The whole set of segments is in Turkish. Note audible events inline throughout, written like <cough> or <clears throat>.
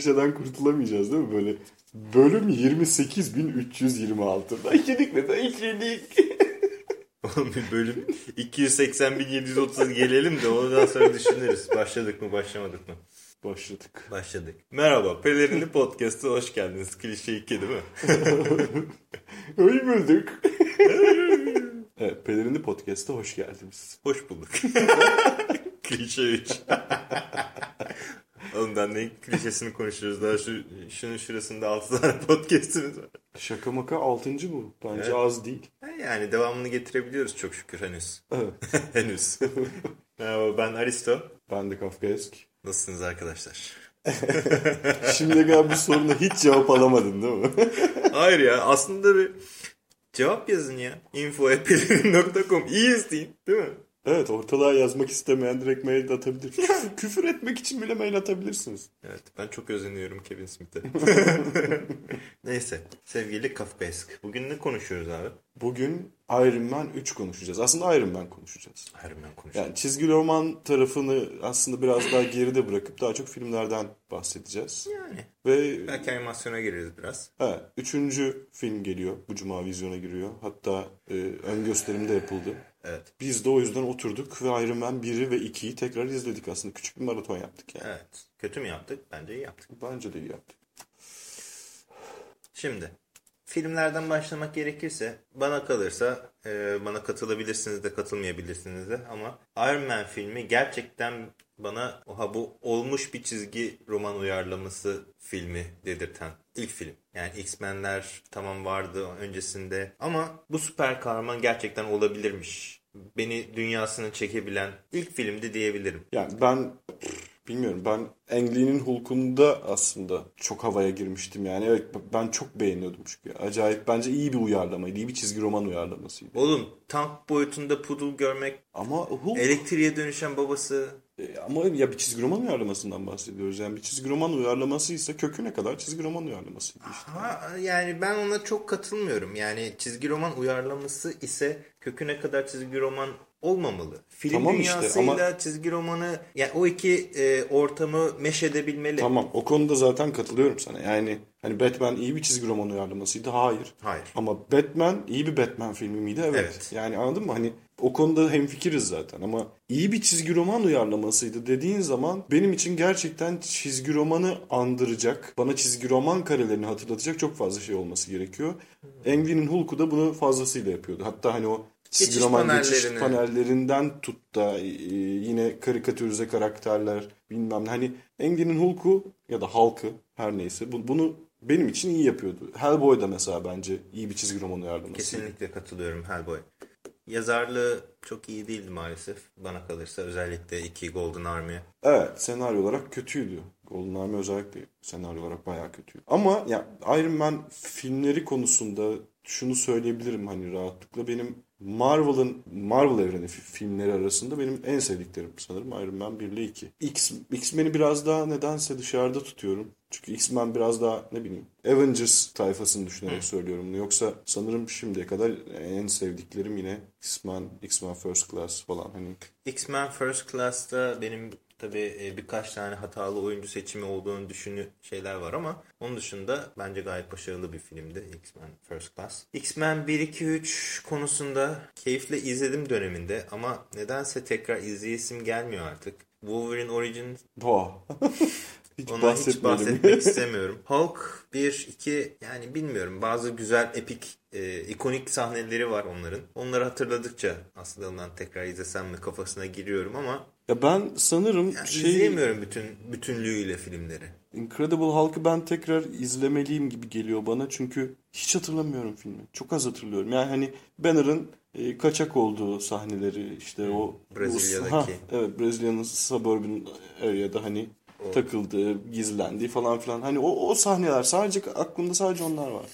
Klişeden kurtulamayacağız değil mi? Böyle bölüm 28.326. Başladık mı? Başladık. Oğlum bir bölüm 280.730 gelelim de ondan sonra düşünürüz. Başladık mı başlamadık mı? Başladık. Başladık. Merhaba Pelerinli Podcast'a hoş geldiniz. Klişe 2 değil mi? <laughs> Hoş bulduk. evet, Pelerinli Podcast'a hoş geldiniz. Hoş bulduk. <laughs> Klişe 3. Ondan ne klişesini konuşuyoruz. Daha şu, şunun şurasında 6 tane <laughs> podcastimiz var. Şaka maka 6. bu. Bence Evet. az değil. Yani devamını getirebiliyoruz çok şükür henüz. Evet. <laughs> henüz. <laughs> Merhaba ben Aristo. Ben de Kafkaesk. Nasılsınız arkadaşlar? Şimdiye kadar bu soruna hiç cevap alamadın değil mi? Hayır ya aslında bir cevap yazın ya. info.pelerin.com İyiyiz deyin değil mi? Evet ortalığa yazmak istemeyen direkt mail de atabilir. Küfür, <laughs> küfür etmek için bile mail atabilirsiniz. Evet ben çok özeniyorum Kevin Smith'e. <laughs> Neyse sevgili Kafkaesk. Bugün ne konuşuyoruz abi? Bugün Iron Man 3 konuşacağız. Aslında Iron Man konuşacağız. Harbiden konuşalım. Yani çizgi roman tarafını aslında biraz daha geride bırakıp daha çok filmlerden bahsedeceğiz. Yani Ve belki animasyona gireriz biraz. evet, üçüncü film geliyor. Bu cuma vizyona giriyor. Hatta e, ön gösterim de yapıldı. Evet. Biz de o yüzden oturduk ve Iron Man 1'i ve 2'yi tekrar izledik aslında. Küçük bir maraton yaptık yani. Evet. Kötü mü yaptık? Bence iyi yaptık. Bence de iyi yaptık. Şimdi filmlerden başlamak gerekirse bana kalırsa e, bana katılabilirsiniz de katılmayabilirsiniz de ama Iron Man filmi gerçekten bana oha bu olmuş bir çizgi roman uyarlaması filmi dedirten ilk film. Yani X-Men'ler tamam vardı öncesinde ama bu süper kahraman gerçekten olabilirmiş. Beni dünyasını çekebilen ilk filmdi diyebilirim. Yani ben bilmiyorum ben Ang Lee'nin Hulk'unda aslında çok havaya girmiştim yani. Evet ben çok beğeniyordum çünkü. Acayip bence iyi bir uyarlamaydı. iyi bir çizgi roman uyarlamasıydı. Oğlum tank boyutunda Poodle görmek, Ama Hulk elektriğe dönüşen babası E, ama ya bir çizgi roman uyarlamasından bahsediyoruz. Yani bir çizgi roman uyarlamasıysa köküne kadar çizgi roman uyarlamasıydı işte. Ha, yani ben ona çok katılmıyorum. Yani çizgi roman uyarlaması ise köküne kadar çizgi roman olmamalı. Film Tamam işte dünyasıyla ama- çizgi romanı yani o iki e, ortamı meş edebilmeli. Tamam o konuda zaten katılıyorum sana. Yani hani Batman iyi bir çizgi roman uyarlamasıydı. Hayır. Hayır. Ama Batman iyi bir Batman filmi miydi? Evet. Evet. Yani anladın mı? Hani o konuda hemfikiriz zaten ama iyi bir çizgi roman uyarlamasıydı dediğin zaman benim için gerçekten çizgi romanı andıracak, bana çizgi roman karelerini hatırlatacak çok fazla şey olması gerekiyor. Lee'nin Hulk'u da bunu fazlasıyla yapıyordu. Hatta hani o çizgi Geçiş roman geçiş panellerinden tut da e, yine karikatürize karakterler bilmem ne. Hani Ang Lee'nin Hulk'u ya da Hulk'ı her neyse bu- bunu benim için iyi yapıyordu. Hellboy da mesela bence iyi bir çizgi roman uyarlaması. Kesinlikle katılıyorum Hellboy. Yazarlığı çok iyi değildi maalesef bana kalırsa. Özellikle iki Golden Army'ye. Evet senaryo olarak kötüydü. Golden Army özellikle senaryo olarak bayağı kötüydü. Ama ya Iron Man filmleri konusunda şunu söyleyebilirim hani rahatlıkla benim Marvel'ın Marvel evreni fi- filmleri arasında benim en sevdiklerim sanırım Iron Man 1 ile 2. X, X-Men'i biraz daha nedense dışarıda tutuyorum. Çünkü X-Men biraz daha ne bileyim Avengers tayfasını düşünerek söylüyorum bunu. Yoksa sanırım şimdiye kadar en sevdiklerim yine X-Men, X-Men First Class falan hani X-Men First Class'ta benim tabii e, birkaç tane hatalı oyuncu seçimi olduğunu düşünü şeyler var ama onun dışında bence gayet başarılı bir filmdi X-Men First Class. X-Men 1 2 3 konusunda keyifle izledim döneminde ama nedense tekrar izleyesim gelmiyor artık. Wolverine Origins Boğa. <laughs> hiç Ona hiç bahsetmek <laughs> istemiyorum. Hulk 1, 2 yani bilmiyorum bazı güzel epik e, ikonik sahneleri var onların. Onları hatırladıkça aslında ondan tekrar izlesem mi kafasına giriyorum ama Ya ben sanırım yani şey izleyemiyorum bütün bütünlüğüyle filmleri. Incredible Hulk'ı ben tekrar izlemeliyim gibi geliyor bana çünkü hiç hatırlamıyorum filmi. Çok az hatırlıyorum. Yani hani Banner'ın e, kaçak olduğu sahneleri işte o Brezilya'daki. Ha, evet Brezilya'nın suburban area'da hani takıldığı, gizlendiği falan filan. Hani o, o sahneler sadece aklımda sadece onlar var.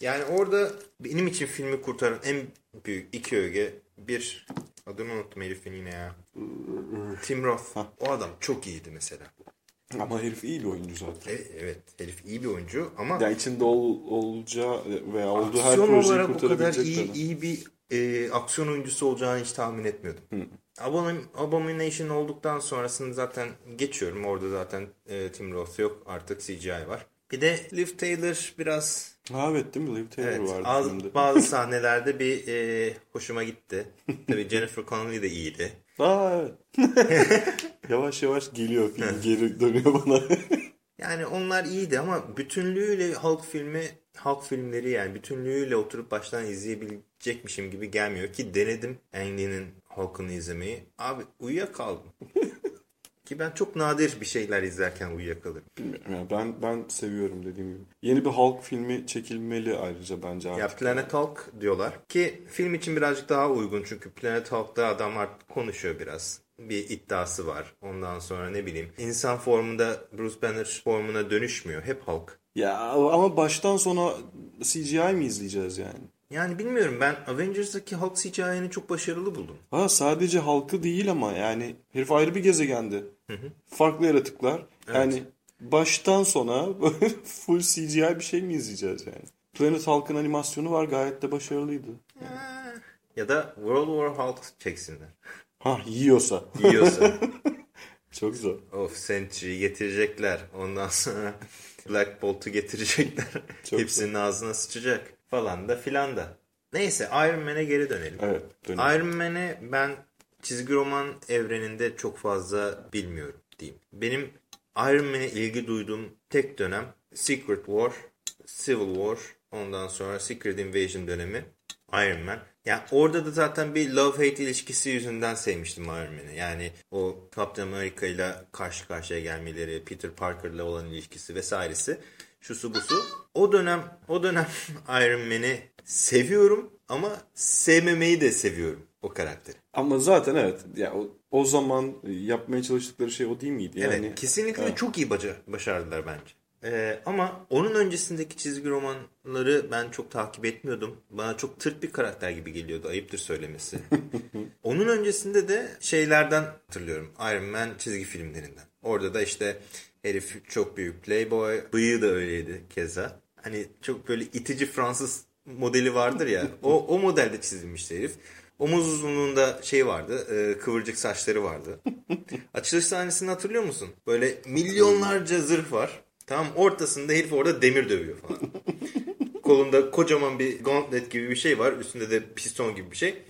Yani orada benim için filmi kurtaran en büyük iki öge bir adını unuttum herifin yine ya. Tim Roth. O adam çok iyiydi mesela. Ama herif iyi bir oyuncu zaten. Evet, evet herif iyi bir oyuncu ama Yani içinde ol, olacağı veya olduğu her aksiyon projeyi olarak o kadar kurtarabilecek iyi, iyi bir e, aksiyon oyuncusu olacağını hiç tahmin etmiyordum. Abomin, Abomination olduktan sonrasını zaten geçiyorum. Orada zaten e, Tim Roth yok. Artık CGI var. Bir de Liv Taylor biraz Ha evet değil mi? Liv Taylor evet, vardı az, filmde. <laughs> bazı <laughs> sahnelerde bir e, hoşuma gitti. Tabii Jennifer Connelly de iyiydi. Aa evet. <laughs> yavaş yavaş geliyor film geri dönüyor bana. Yani onlar iyiydi ama bütünlüğüyle Hulk filmi Hulk filmleri yani bütünlüğüyle oturup baştan izleyebilecekmişim gibi gelmiyor ki denedim Ang Lee'nin Hulk'ını izlemeyi. Abi uyuyakaldım. <laughs> ki ben çok nadir bir şeyler izlerken uyuyakalırım. Bilmiyorum ya ben ben seviyorum dediğim gibi. Yeni bir Hulk filmi çekilmeli ayrıca bence Ya artık. Planet Hulk diyorlar ki film için birazcık daha uygun çünkü Planet Hulk'ta adam artık konuşuyor biraz. Bir iddiası var. Ondan sonra ne bileyim insan formunda Bruce Banner formuna dönüşmüyor. Hep Hulk. Ya ama baştan sona CGI mi izleyeceğiz yani? Yani bilmiyorum ben Avengers'daki Hulk CGI'ni çok başarılı buldum. Ha sadece halkı değil ama yani herif ayrı bir gezegende. Farklı yaratıklar. Yani baştan sona böyle <laughs> full CGI bir şey mi izleyeceğiz yani? Planet Hulk'ın animasyonu var gayet de başarılıydı. Ya da World War Hulk çeksinler. Ha yiyorsa. Yiyorsa. <laughs> Çok zor. of Sentry'yi getirecekler. Ondan sonra <laughs> Black Bolt'u getirecekler. Çok Hepsinin ağzına sıçacak. Falan da filan da. Neyse Iron Man'e geri dönelim. Evet. dönelim. Iron Man'i ben çizgi roman evreninde çok fazla bilmiyorum diyeyim. Benim Iron Man'e ilgi duyduğum tek dönem Secret War, Civil War, ondan sonra Secret Invasion dönemi Iron Man. Yani orada da zaten bir love-hate ilişkisi yüzünden sevmiştim Iron Man'i. Yani o Captain America ile karşı karşıya gelmeleri, Peter Parker'la olan ilişkisi vesairesi. Şusu busu. O dönem o dönem <laughs> Iron Man'i seviyorum ama sevmemeyi de seviyorum o karakteri. Ama zaten evet. Ya o, o zaman yapmaya çalıştıkları şey o değil miydi? Yani, evet kesinlikle çok iyi baca- başardılar bence. Ee, ama onun öncesindeki çizgi romanları ben çok takip etmiyordum. Bana çok tırt bir karakter gibi geliyordu. Ayıptır söylemesi. <laughs> onun öncesinde de şeylerden hatırlıyorum. Iron Man çizgi filmlerinden. Orada da işte herif çok büyük playboy. Bıyığı da öyleydi keza. Hani çok böyle itici Fransız modeli vardır ya. O, o modelde çizilmişti herif. Omuz uzunluğunda şey vardı. e, kıvırcık saçları vardı. <laughs> Açılış sahnesini hatırlıyor musun? Böyle milyonlarca zırh var. Tamam ortasında herif orada demir dövüyor falan. <laughs> Kolunda kocaman bir gauntlet gibi bir şey var. Üstünde de piston gibi bir şey.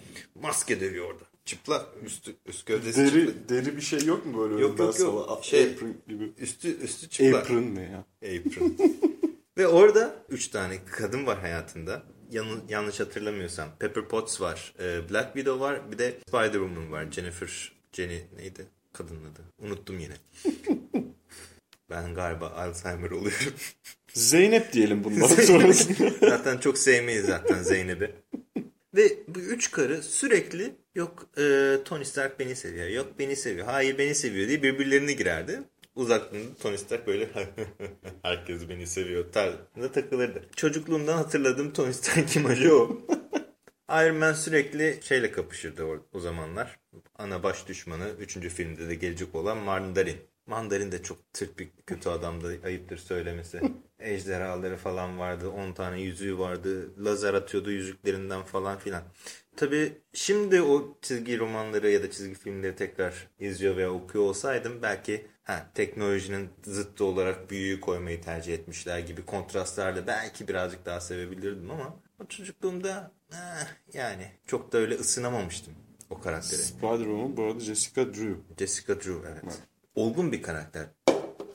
Maske dövüyor orada. Çıplak. Üstü, üst gövdesi çıplak. Deri, deri bir şey yok mu böyle? Yok, yok, yok. sola? Şey- Apron gibi. Üstü, üstü çıplak. Apron ne ya? Apron. <laughs> Ve orada 3 tane kadın var hayatında. Yan- yanlış hatırlamıyorsam. Pepper Potts var. e, Black Widow var. Bir de Spider-Woman var. Jennifer. Jenny neydi? Kadının adı. Unuttum yine. <laughs> ben galiba Alzheimer oluyorum. Zeynep diyelim bundan <laughs> sonrasında. zaten çok sevmeyiz zaten Zeynep'i. Ve bu üç karı sürekli yok e, Tony Stark beni seviyor, yok beni seviyor, hayır beni seviyor diye birbirlerine girerdi. Uzaktan Tony Stark böyle <laughs> herkes beni seviyor tarzında takılırdı. Çocukluğumdan hatırladığım Tony Stark imajı o. <laughs> Iron Man sürekli şeyle kapışırdı o, o zamanlar. Ana baş düşmanı 3. filmde de gelecek olan Mandarin. Mandarin de çok tırt bir kötü adamdı ayıptır söylemesi. <laughs> Ejderhaları falan vardı. 10 tane yüzüğü vardı. Lazer atıyordu yüzüklerinden falan filan. Tabii şimdi o çizgi romanları ya da çizgi filmleri tekrar izliyor veya okuyor olsaydım belki ha, teknolojinin zıttı olarak büyüyü koymayı tercih etmişler gibi kontrastlarla belki birazcık daha sevebilirdim ama o çocukluğumda eh, yani çok da öyle ısınamamıştım o karaktere. Spider-Woman bu arada Jessica Drew. Jessica Drew evet. Olgun bir karakter.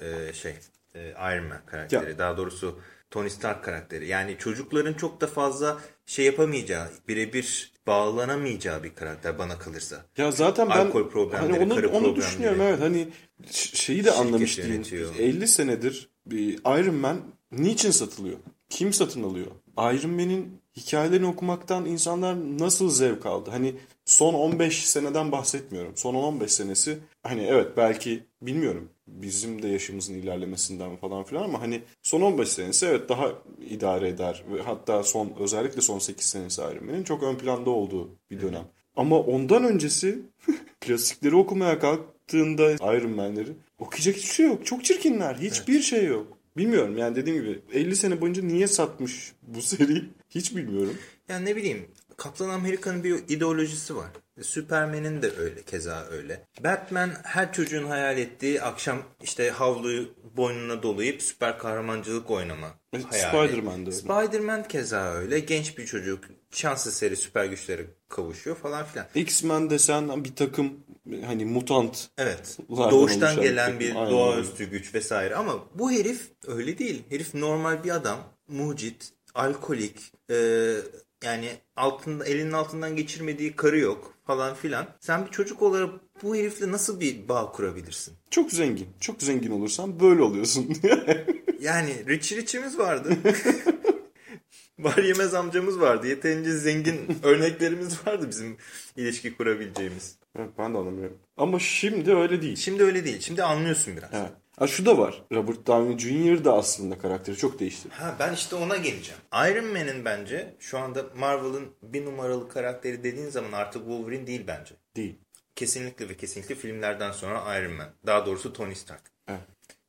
Ee, şey e, Iron Man karakteri. Ya. Daha doğrusu Tony Stark karakteri. Yani çocukların çok da fazla şey yapamayacağı, birebir bağlanamayacağı bir karakter bana kalırsa. Ya zaten ben Alkol problemleri, hani onu, karı onu düşünüyorum evet hani şeyi de anlamış değilim. yönetiyor. 50 senedir bir Iron Man niçin satılıyor? Kim satın alıyor? Iron Man'in hikayelerini okumaktan insanlar nasıl zevk aldı? Hani son 15 seneden bahsetmiyorum. Son 15 senesi hani evet belki bilmiyorum bizim de yaşımızın ilerlemesinden falan filan ama hani son 15 senesi evet daha idare eder ve hatta son özellikle son 8 senesi Man'in çok ön planda olduğu bir dönem. Ama ondan öncesi <laughs> klasikleri okumaya kalktığında Iron Man'leri okuyacak hiçbir şey yok. Çok çirkinler. Hiçbir evet. şey yok. Bilmiyorum yani dediğim gibi 50 sene boyunca niye satmış bu seri hiç bilmiyorum. Yani ne bileyim Kaptan Amerika'nın bir ideolojisi var. Superman'in de öyle keza öyle. Batman her çocuğun hayal ettiği akşam işte havluyu boynuna dolayıp süper kahramancılık oynama hayali. Spider-Man de öyle. Spider-Man keza öyle. Genç bir çocuk şans eseri süper güçlere kavuşuyor falan filan. X-Men desen bir takım hani mutant. Evet. Doğuştan gelen bir Aynen. doğaüstü güç vesaire ama bu herif öyle değil. Herif normal bir adam. Mucit, alkolik, e, yani altında elinin altından geçirmediği karı yok falan filan. Sen bir çocuk olarak bu herifle nasıl bir bağ kurabilirsin? Çok zengin. Çok zengin olursan böyle oluyorsun. <laughs> yani Rich Rich'imiz vardı. <laughs> Var yemez amcamız vardı. Yeterince zengin örneklerimiz vardı bizim ilişki kurabileceğimiz. Evet, ben de anlamıyorum. Ama şimdi öyle değil. Şimdi öyle değil. Şimdi anlıyorsun biraz. Evet. Ha şu da var. Robert Downey Jr. da aslında karakteri çok değişti. Ha ben işte ona geleceğim. Iron Man'in bence şu anda Marvel'ın bir numaralı karakteri dediğin zaman artık Wolverine değil bence. Değil. Kesinlikle ve kesinlikle filmlerden sonra Iron Man. Daha doğrusu Tony Stark. Evet.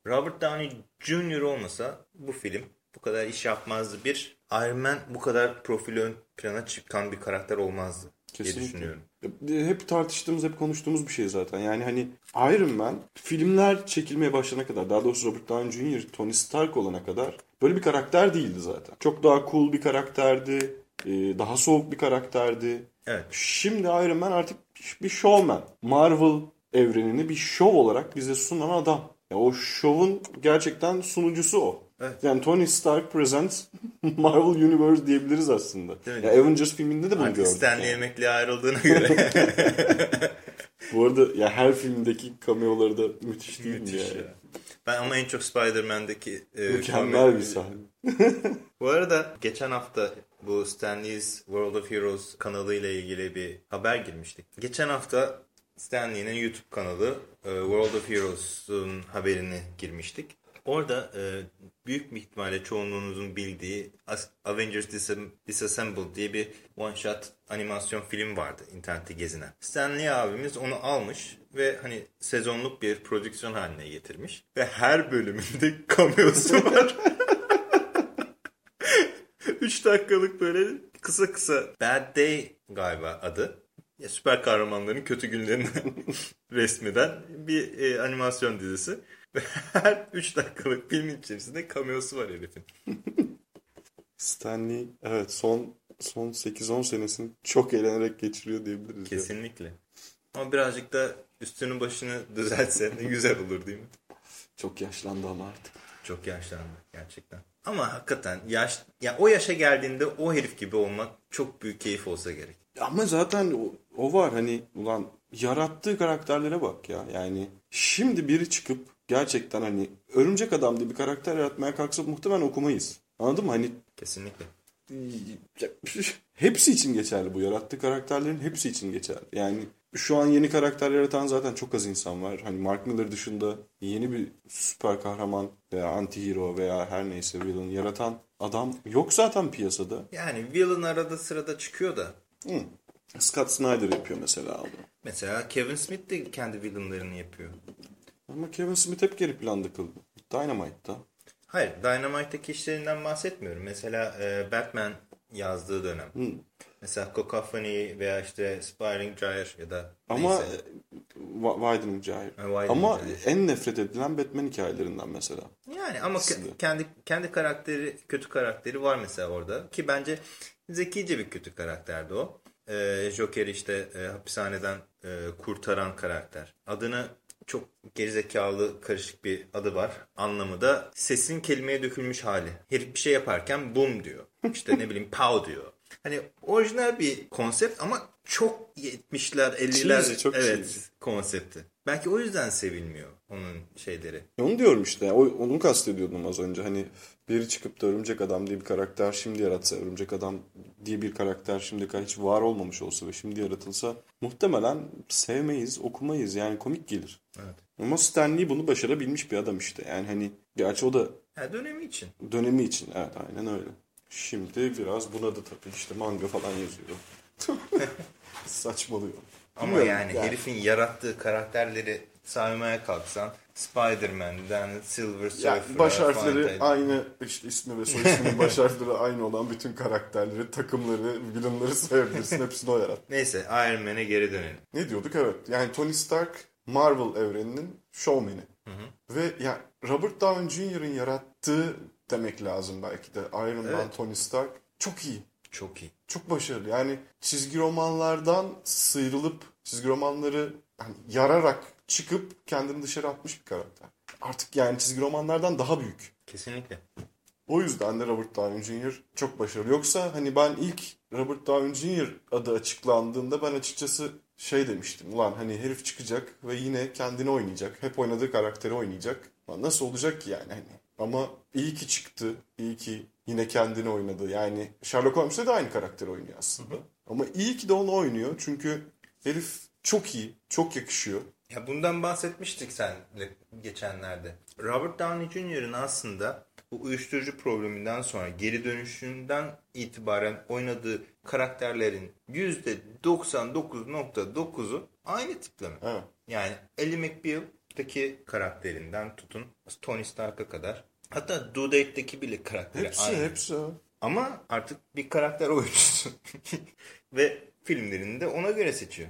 Robert Downey Jr. olmasa bu film bu kadar iş yapmazdı. Bir, Iron Man bu kadar profili ön plana çıkan bir karakter olmazdı. Kesinlikle. diye düşünüyorum. Hep tartıştığımız, hep konuştuğumuz bir şey zaten. Yani hani Iron Man filmler çekilmeye başlayana kadar, daha doğrusu Robert Downey Jr., Tony Stark olana kadar böyle bir karakter değildi zaten. Çok daha cool bir karakterdi, e, daha soğuk bir karakterdi. Evet. Şimdi Iron Man artık bir showman. Marvel evrenini bir şov olarak bize sunan adam. Ya o şovun gerçekten sunucusu o. Evet. Yani Tony Stark Presents <laughs> Marvel Universe diyebiliriz aslında. Değil ya Avengers filminde de bunu Artık gördük. Stanley yani. emekli ayrıldığına göre. <laughs> Bu arada ya her filmdeki cameoları da müthiş değil müthiş mi yani? Ya. Ben ama en çok Spider-Man'deki e, mükemmel bir sahne. <laughs> bu arada geçen hafta bu Stanley's World of Heroes kanalıyla ilgili bir haber girmiştik. Geçen hafta Stanley'nin YouTube kanalı e, World of Heroes'un haberini girmiştik. Orada e, büyük bir ihtimalle çoğunluğunuzun bildiği Avengers Disassembled diye bir one shot animasyon film vardı internette gezinen. Stanley abimiz onu almış ve hani sezonluk bir prodüksiyon haline getirmiş. Ve her bölümünde <laughs> cameo'su var. <laughs> 3 dakikalık böyle kısa kısa Bad Day galiba adı. Ya, süper kahramanların kötü günlerini <laughs> resmeden bir e, animasyon dizisi. Ve <laughs> her 3 dakikalık filmin içerisinde cameo'su var herifin. <laughs> Stanley evet son son 8-10 senesini çok eğlenerek geçiriyor diyebiliriz. Kesinlikle. Ya. Ama birazcık da üstünü başını düzeltse ne güzel olur değil mi? Çok yaşlandı ama artık. Çok yaşlandı gerçekten. Ama hakikaten yaş ya o yaşa geldiğinde o herif gibi olmak çok büyük keyif olsa gerek. Ama zaten o, o var hani ulan yarattığı karakterlere bak ya. Yani şimdi biri çıkıp gerçekten hani örümcek adam diye bir karakter yaratmaya kalksa muhtemelen okumayız. Anladın mı? Hani kesinlikle. <laughs> Hepsi için geçerli bu. Yarattığı karakterlerin hepsi için geçerli. Yani şu an yeni karakter yaratan zaten çok az insan var. Hani Mark Miller dışında yeni bir süper kahraman veya anti-hero veya her neyse villain yaratan adam yok zaten piyasada. Yani villain arada sırada çıkıyor da. Hı. Scott Snyder yapıyor mesela onu. Mesela Kevin Smith de kendi villainlarını yapıyor. Ama Kevin Smith hep geri planda kaldı. Dynamite'da. Hayır, Dynamite'daki işlerinden bahsetmiyorum. Mesela e, Batman yazdığı dönem. Hmm. Mesela Cacophony veya işte Spiring Gyre ya da Ama neyse. Widening Gyre. ama Gyre. en nefret edilen Batman hikayelerinden mesela. Yani ama kendi kendi karakteri, kötü karakteri var mesela orada. Ki bence zekice bir kötü karakterdi o. Ee, Joker işte e, hapishaneden e, kurtaran karakter. Adını çok gerizekalı karışık bir adı var. Anlamı da sesin kelimeye dökülmüş hali. Herif bir şey yaparken boom diyor. İşte ne bileyim pow diyor. Hani orijinal bir konsept ama çok 70'ler 50'ler çok evet cheesy. konsepti. Belki o yüzden sevilmiyor onun şeyleri. Onu diyorum işte. O, onu kastediyordum az önce. Hani biri çıkıp da Örümcek Adam diye bir karakter şimdi yaratsa, Örümcek Adam diye bir karakter şimdi hiç var olmamış olsa ve şimdi yaratılsa muhtemelen sevmeyiz, okumayız. Yani komik gelir. Evet. Ama Stanley bunu başarabilmiş bir adam işte. Yani hani gerçi o da ha, dönemi için. Dönemi için evet aynen öyle. Şimdi biraz buna da tabii işte manga falan yazıyor. <laughs> Saçmalıyor. Ama Bilmiyorum, yani, herifin yarattığı karakterleri saymaya kalksan Spider-Man'den Silver Ya Surfer'a, baş harfleri aynı işte ismi ve soy isminin baş harfleri aynı olan bütün karakterleri, takımları, villainları sayabilirsin. Hepsini o yarattı. Neyse Iron Man'e geri dönelim. Ne diyorduk? Evet. Yani Tony Stark Marvel evreninin showman'i. Ve ya Robert Downey Jr.'ın yarattığı demek lazım belki de. Iron Man, Evet. Tony Stark çok iyi. Çok iyi. Çok başarılı. Yani çizgi romanlardan sıyrılıp çizgi romanları hani yararak çıkıp kendini dışarı atmış bir karakter. Artık yani çizgi romanlardan daha büyük. Kesinlikle. O yüzden de Robert Downey Jr. çok başarılı. Yoksa hani ben ilk Robert Downey Jr. adı açıklandığında ben açıkçası şey demiştim. Ulan hani herif çıkacak ve yine kendini oynayacak. Hep oynadığı karakteri oynayacak. Lan nasıl olacak ki yani hani. Ama iyi ki çıktı. iyi ki yine kendini oynadı. Yani Sherlock Holmes'te de aynı karakteri oynuyor aslında. Ama iyi ki de onu oynuyor. Çünkü herif çok iyi. Çok yakışıyor. Ya bundan bahsetmiştik senle geçenlerde. Robert Downey Jr.'ın aslında bu uyuşturucu probleminden sonra geri dönüşünden itibaren oynadığı karakterlerin %99.9'u aynı tipleme. Evet. Yani Ellie McBeal'daki karakterinden tutun Tony Stark'a kadar. Hatta Due Date'deki bile karakteri Hepsi aynı. hepsi. Ama artık bir karakter oyuncusu. <laughs> ve filmlerini de ona göre seçiyor.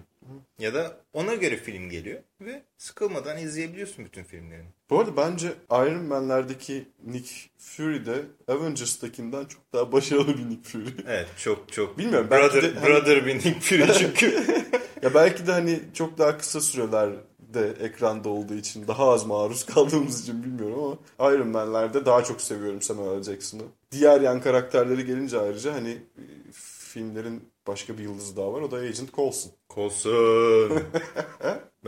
Ya da ona göre film geliyor ve sıkılmadan izleyebiliyorsun bütün filmlerini. Bu arada bence Iron Man'lerdeki Nick Fury de Avengers'takinden çok daha başarılı bir Nick Fury. Evet çok çok. Bilmiyorum, belki Brother, de hani- brother bir Nick Fury çünkü. <laughs> <laughs> ya belki de hani çok daha kısa sürelerde ekranda olduğu için daha az maruz kaldığımız için bilmiyorum ama Iron Man'lerde daha çok seviyorum Samuel L. Jackson'ı. Diğer yan karakterleri gelince ayrıca hani e, filmlerin başka bir yıldızı daha var o da Agent Coulson. Coulson. <laughs>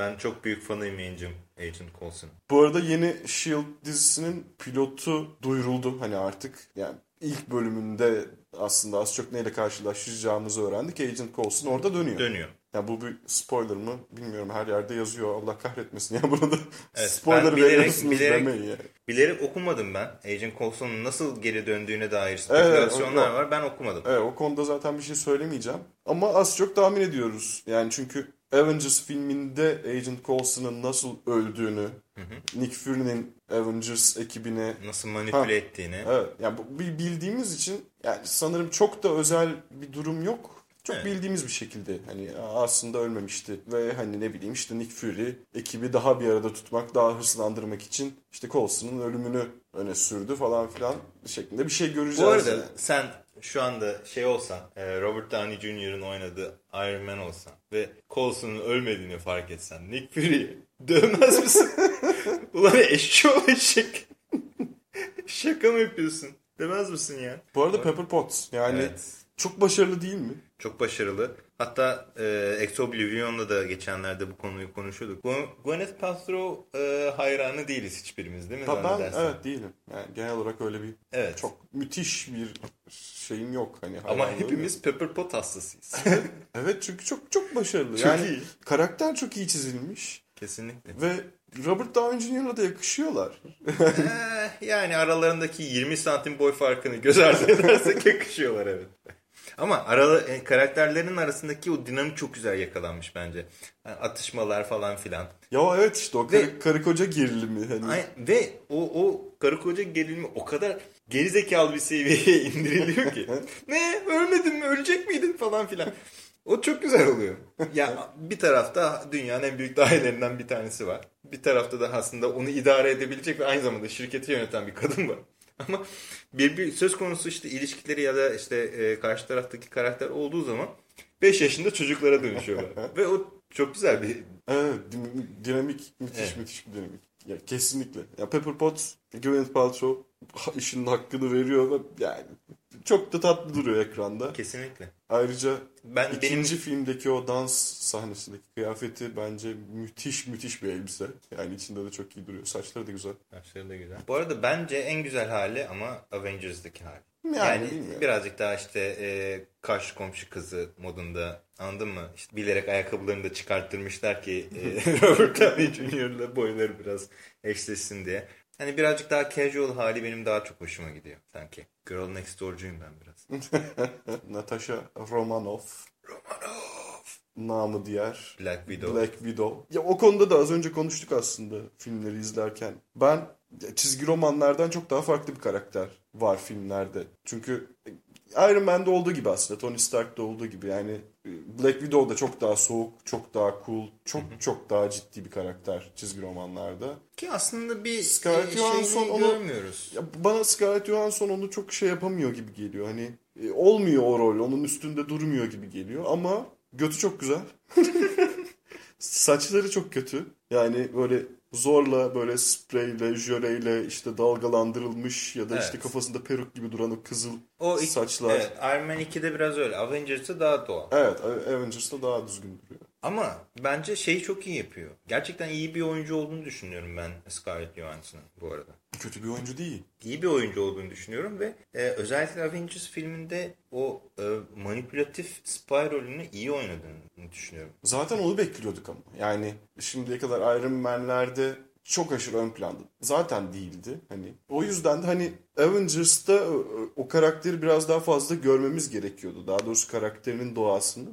ben çok büyük fanıyım Agent, Agent Coulson. Bu arada yeni S.H.I.E.L.D. dizisinin pilotu duyuruldu hani artık. Yani ilk bölümünde aslında az çok neyle karşılaşacağımızı öğrendik. Agent Coulson orada dönüyor. Dönüyor. Ya bu bir spoiler mı bilmiyorum her yerde yazıyor Allah kahretmesin ya burada <laughs> Evet, spoiler bilerek- veriyorsunuz bilerek- demeyin ya. Bilerek okumadım ben. Agent Coulson'un nasıl geri döndüğüne dair Evet, spekülasyonlar o- var. Ben okumadım. Evet o konuda zaten bir şey söylemeyeceğim. Ama az çok tahmin ediyoruz. Yani çünkü Avengers filminde Agent Coulson'ın nasıl öldüğünü, Nick Fury'nin Avengers ekibine Nasıl manipüle ettiğini. Evet. Yani bu bildiğimiz için yani sanırım çok da özel bir durum yok. Çok Evet. bildiğimiz bir şekilde hani aslında ölmemişti ve hani ne bileyim işte Nick Fury ekibi daha bir arada tutmak, daha hırslandırmak için işte Coulson'un ölümünü öne sürdü falan filan şeklinde bir şey göreceğiz. Bu arada yani. sen şu anda şey olsan, e, Robert Downey Jr.'ın oynadığı Iron Man olsan ve Coulson'un ölmediğini fark etsen Nick Fury'yi dövmez misin? <laughs> Ulan eşşoğlu eşek. <laughs> Şaka mı yapıyorsun? Demez misin ya? Bu arada Pepper Potts yani Evet. Çok başarılı değil mi? Çok başarılı. Hatta e, Ex Oblivion'da da geçenlerde bu konuyu konuşuyorduk. Gwyneth Paltrow e, hayranı değiliz hiçbirimiz değil mi? Ben, ben evet değilim. Yani genel olarak öyle bir Evet. çok müthiş bir şeyim yok hani. Ama hayranlığım yok. hepimiz Pepper Pot hastasıyız. <laughs> Evet çünkü çok çok başarılı. Çok yani iyi. karakter çok iyi çizilmiş Kesinlikle. ve Robert Downey Jr.'la da yakışıyorlar. <laughs> Eh, yani aralarındaki 20 santim boy farkını göz ardı edersek yakışıyorlar evet. Ama aralı, e, karakterlerin arasındaki o dinamik çok güzel yakalanmış bence. Yani atışmalar falan filan. Ya evet işte o Ve- karı koca gerilimi hani. Ay, ve o, o karı koca gerilimi o kadar gerizekalı bir seviyeye <laughs> indiriliyor ki. <laughs> ne ölmedin mi ölecek miydin falan filan. O çok güzel oluyor. Ya bir tarafta dünyanın en büyük dahilerinden bir tanesi var. Bir tarafta da aslında onu idare edebilecek ve aynı zamanda şirketi yöneten bir kadın var. <laughs> Ama bir, bir söz konusu işte ilişkileri ya da işte e, karşı taraftaki karakter olduğu zaman 5 yaşında çocuklara dönüşüyorlar. <laughs> ve o çok güzel bir Evet din- dinamik müthiş Evet. müthiş bir dinamik. Ya kesinlikle. Ya Pepper Potts, Gwyneth Paltrow işinin hakkını veriyor ve yani çok da tatlı duruyor ekranda. kesinlikle. Ayrıca Ben benim ikinci filmdeki o dans sahnesindeki kıyafeti bence müthiş müthiş bir elbise. Yani içinde de çok iyi duruyor. Saçları da güzel. Saçları da güzel. Bu arada bence en güzel hali ama Avengers'daki hali. Yani, Yani, birazcık daha işte e, karşı komşu kızı modunda anladın mı? İşte bilerek ayakkabılarını da çıkarttırmışlar ki e, <laughs> Robert Downey Jr.'la boyları biraz eşleşsin diye. Hani birazcık daha casual hali benim daha çok hoşuma gidiyor sanki. Girl Next Door'cuyum ben biraz. <laughs> Natasha Romanoff. Romanov. namı diğer Black Widow. Black Widow. Ya o konuda da az önce konuştuk aslında filmleri izlerken. Ben çizgi romanlardan çok daha farklı bir karakter var filmlerde. Çünkü Iron Man'de olduğu gibi aslında Tony Stark'ta olduğu gibi yani Black Widow da çok daha soğuk, çok daha cool, çok çok daha ciddi bir karakter çizgi romanlarda. Ki aslında bir Scarlett e, Johansson şeyini onu- görmüyoruz. Ya bana Scarlett Johansson onu çok şey yapamıyor gibi geliyor. Hani e, olmuyor o rol, onun üstünde durmuyor gibi geliyor ama götü çok güzel. <laughs> Saçları çok kötü. Yani böyle zorla böyle spreyle, jöleyle işte dalgalandırılmış ya da işte Evet. kafasında peruk gibi duran o kızıl O ilk- saçlar. Evet, Iron Man 2'de biraz öyle. Avengers'ta daha doğal. Evet, Avengers'ta daha düzgün duruyor. Ama bence şeyi çok iyi yapıyor. Gerçekten iyi bir oyuncu olduğunu düşünüyorum ben Scarlett Johansson'ın bu arada. Kötü bir oyuncu değil. İyi bir oyuncu olduğunu düşünüyorum ve e, özellikle Avengers filminde o e, manipülatif spy rolünü iyi oynadığını düşünüyorum. Zaten onu bekliyorduk ama. Yani şimdiye kadar Iron Man'lerde çok aşırı ön planda. Zaten değildi. Hani o yüzden de hani Avengers'ta o, o karakteri biraz daha fazla görmemiz gerekiyordu. Daha doğrusu karakterinin doğasını.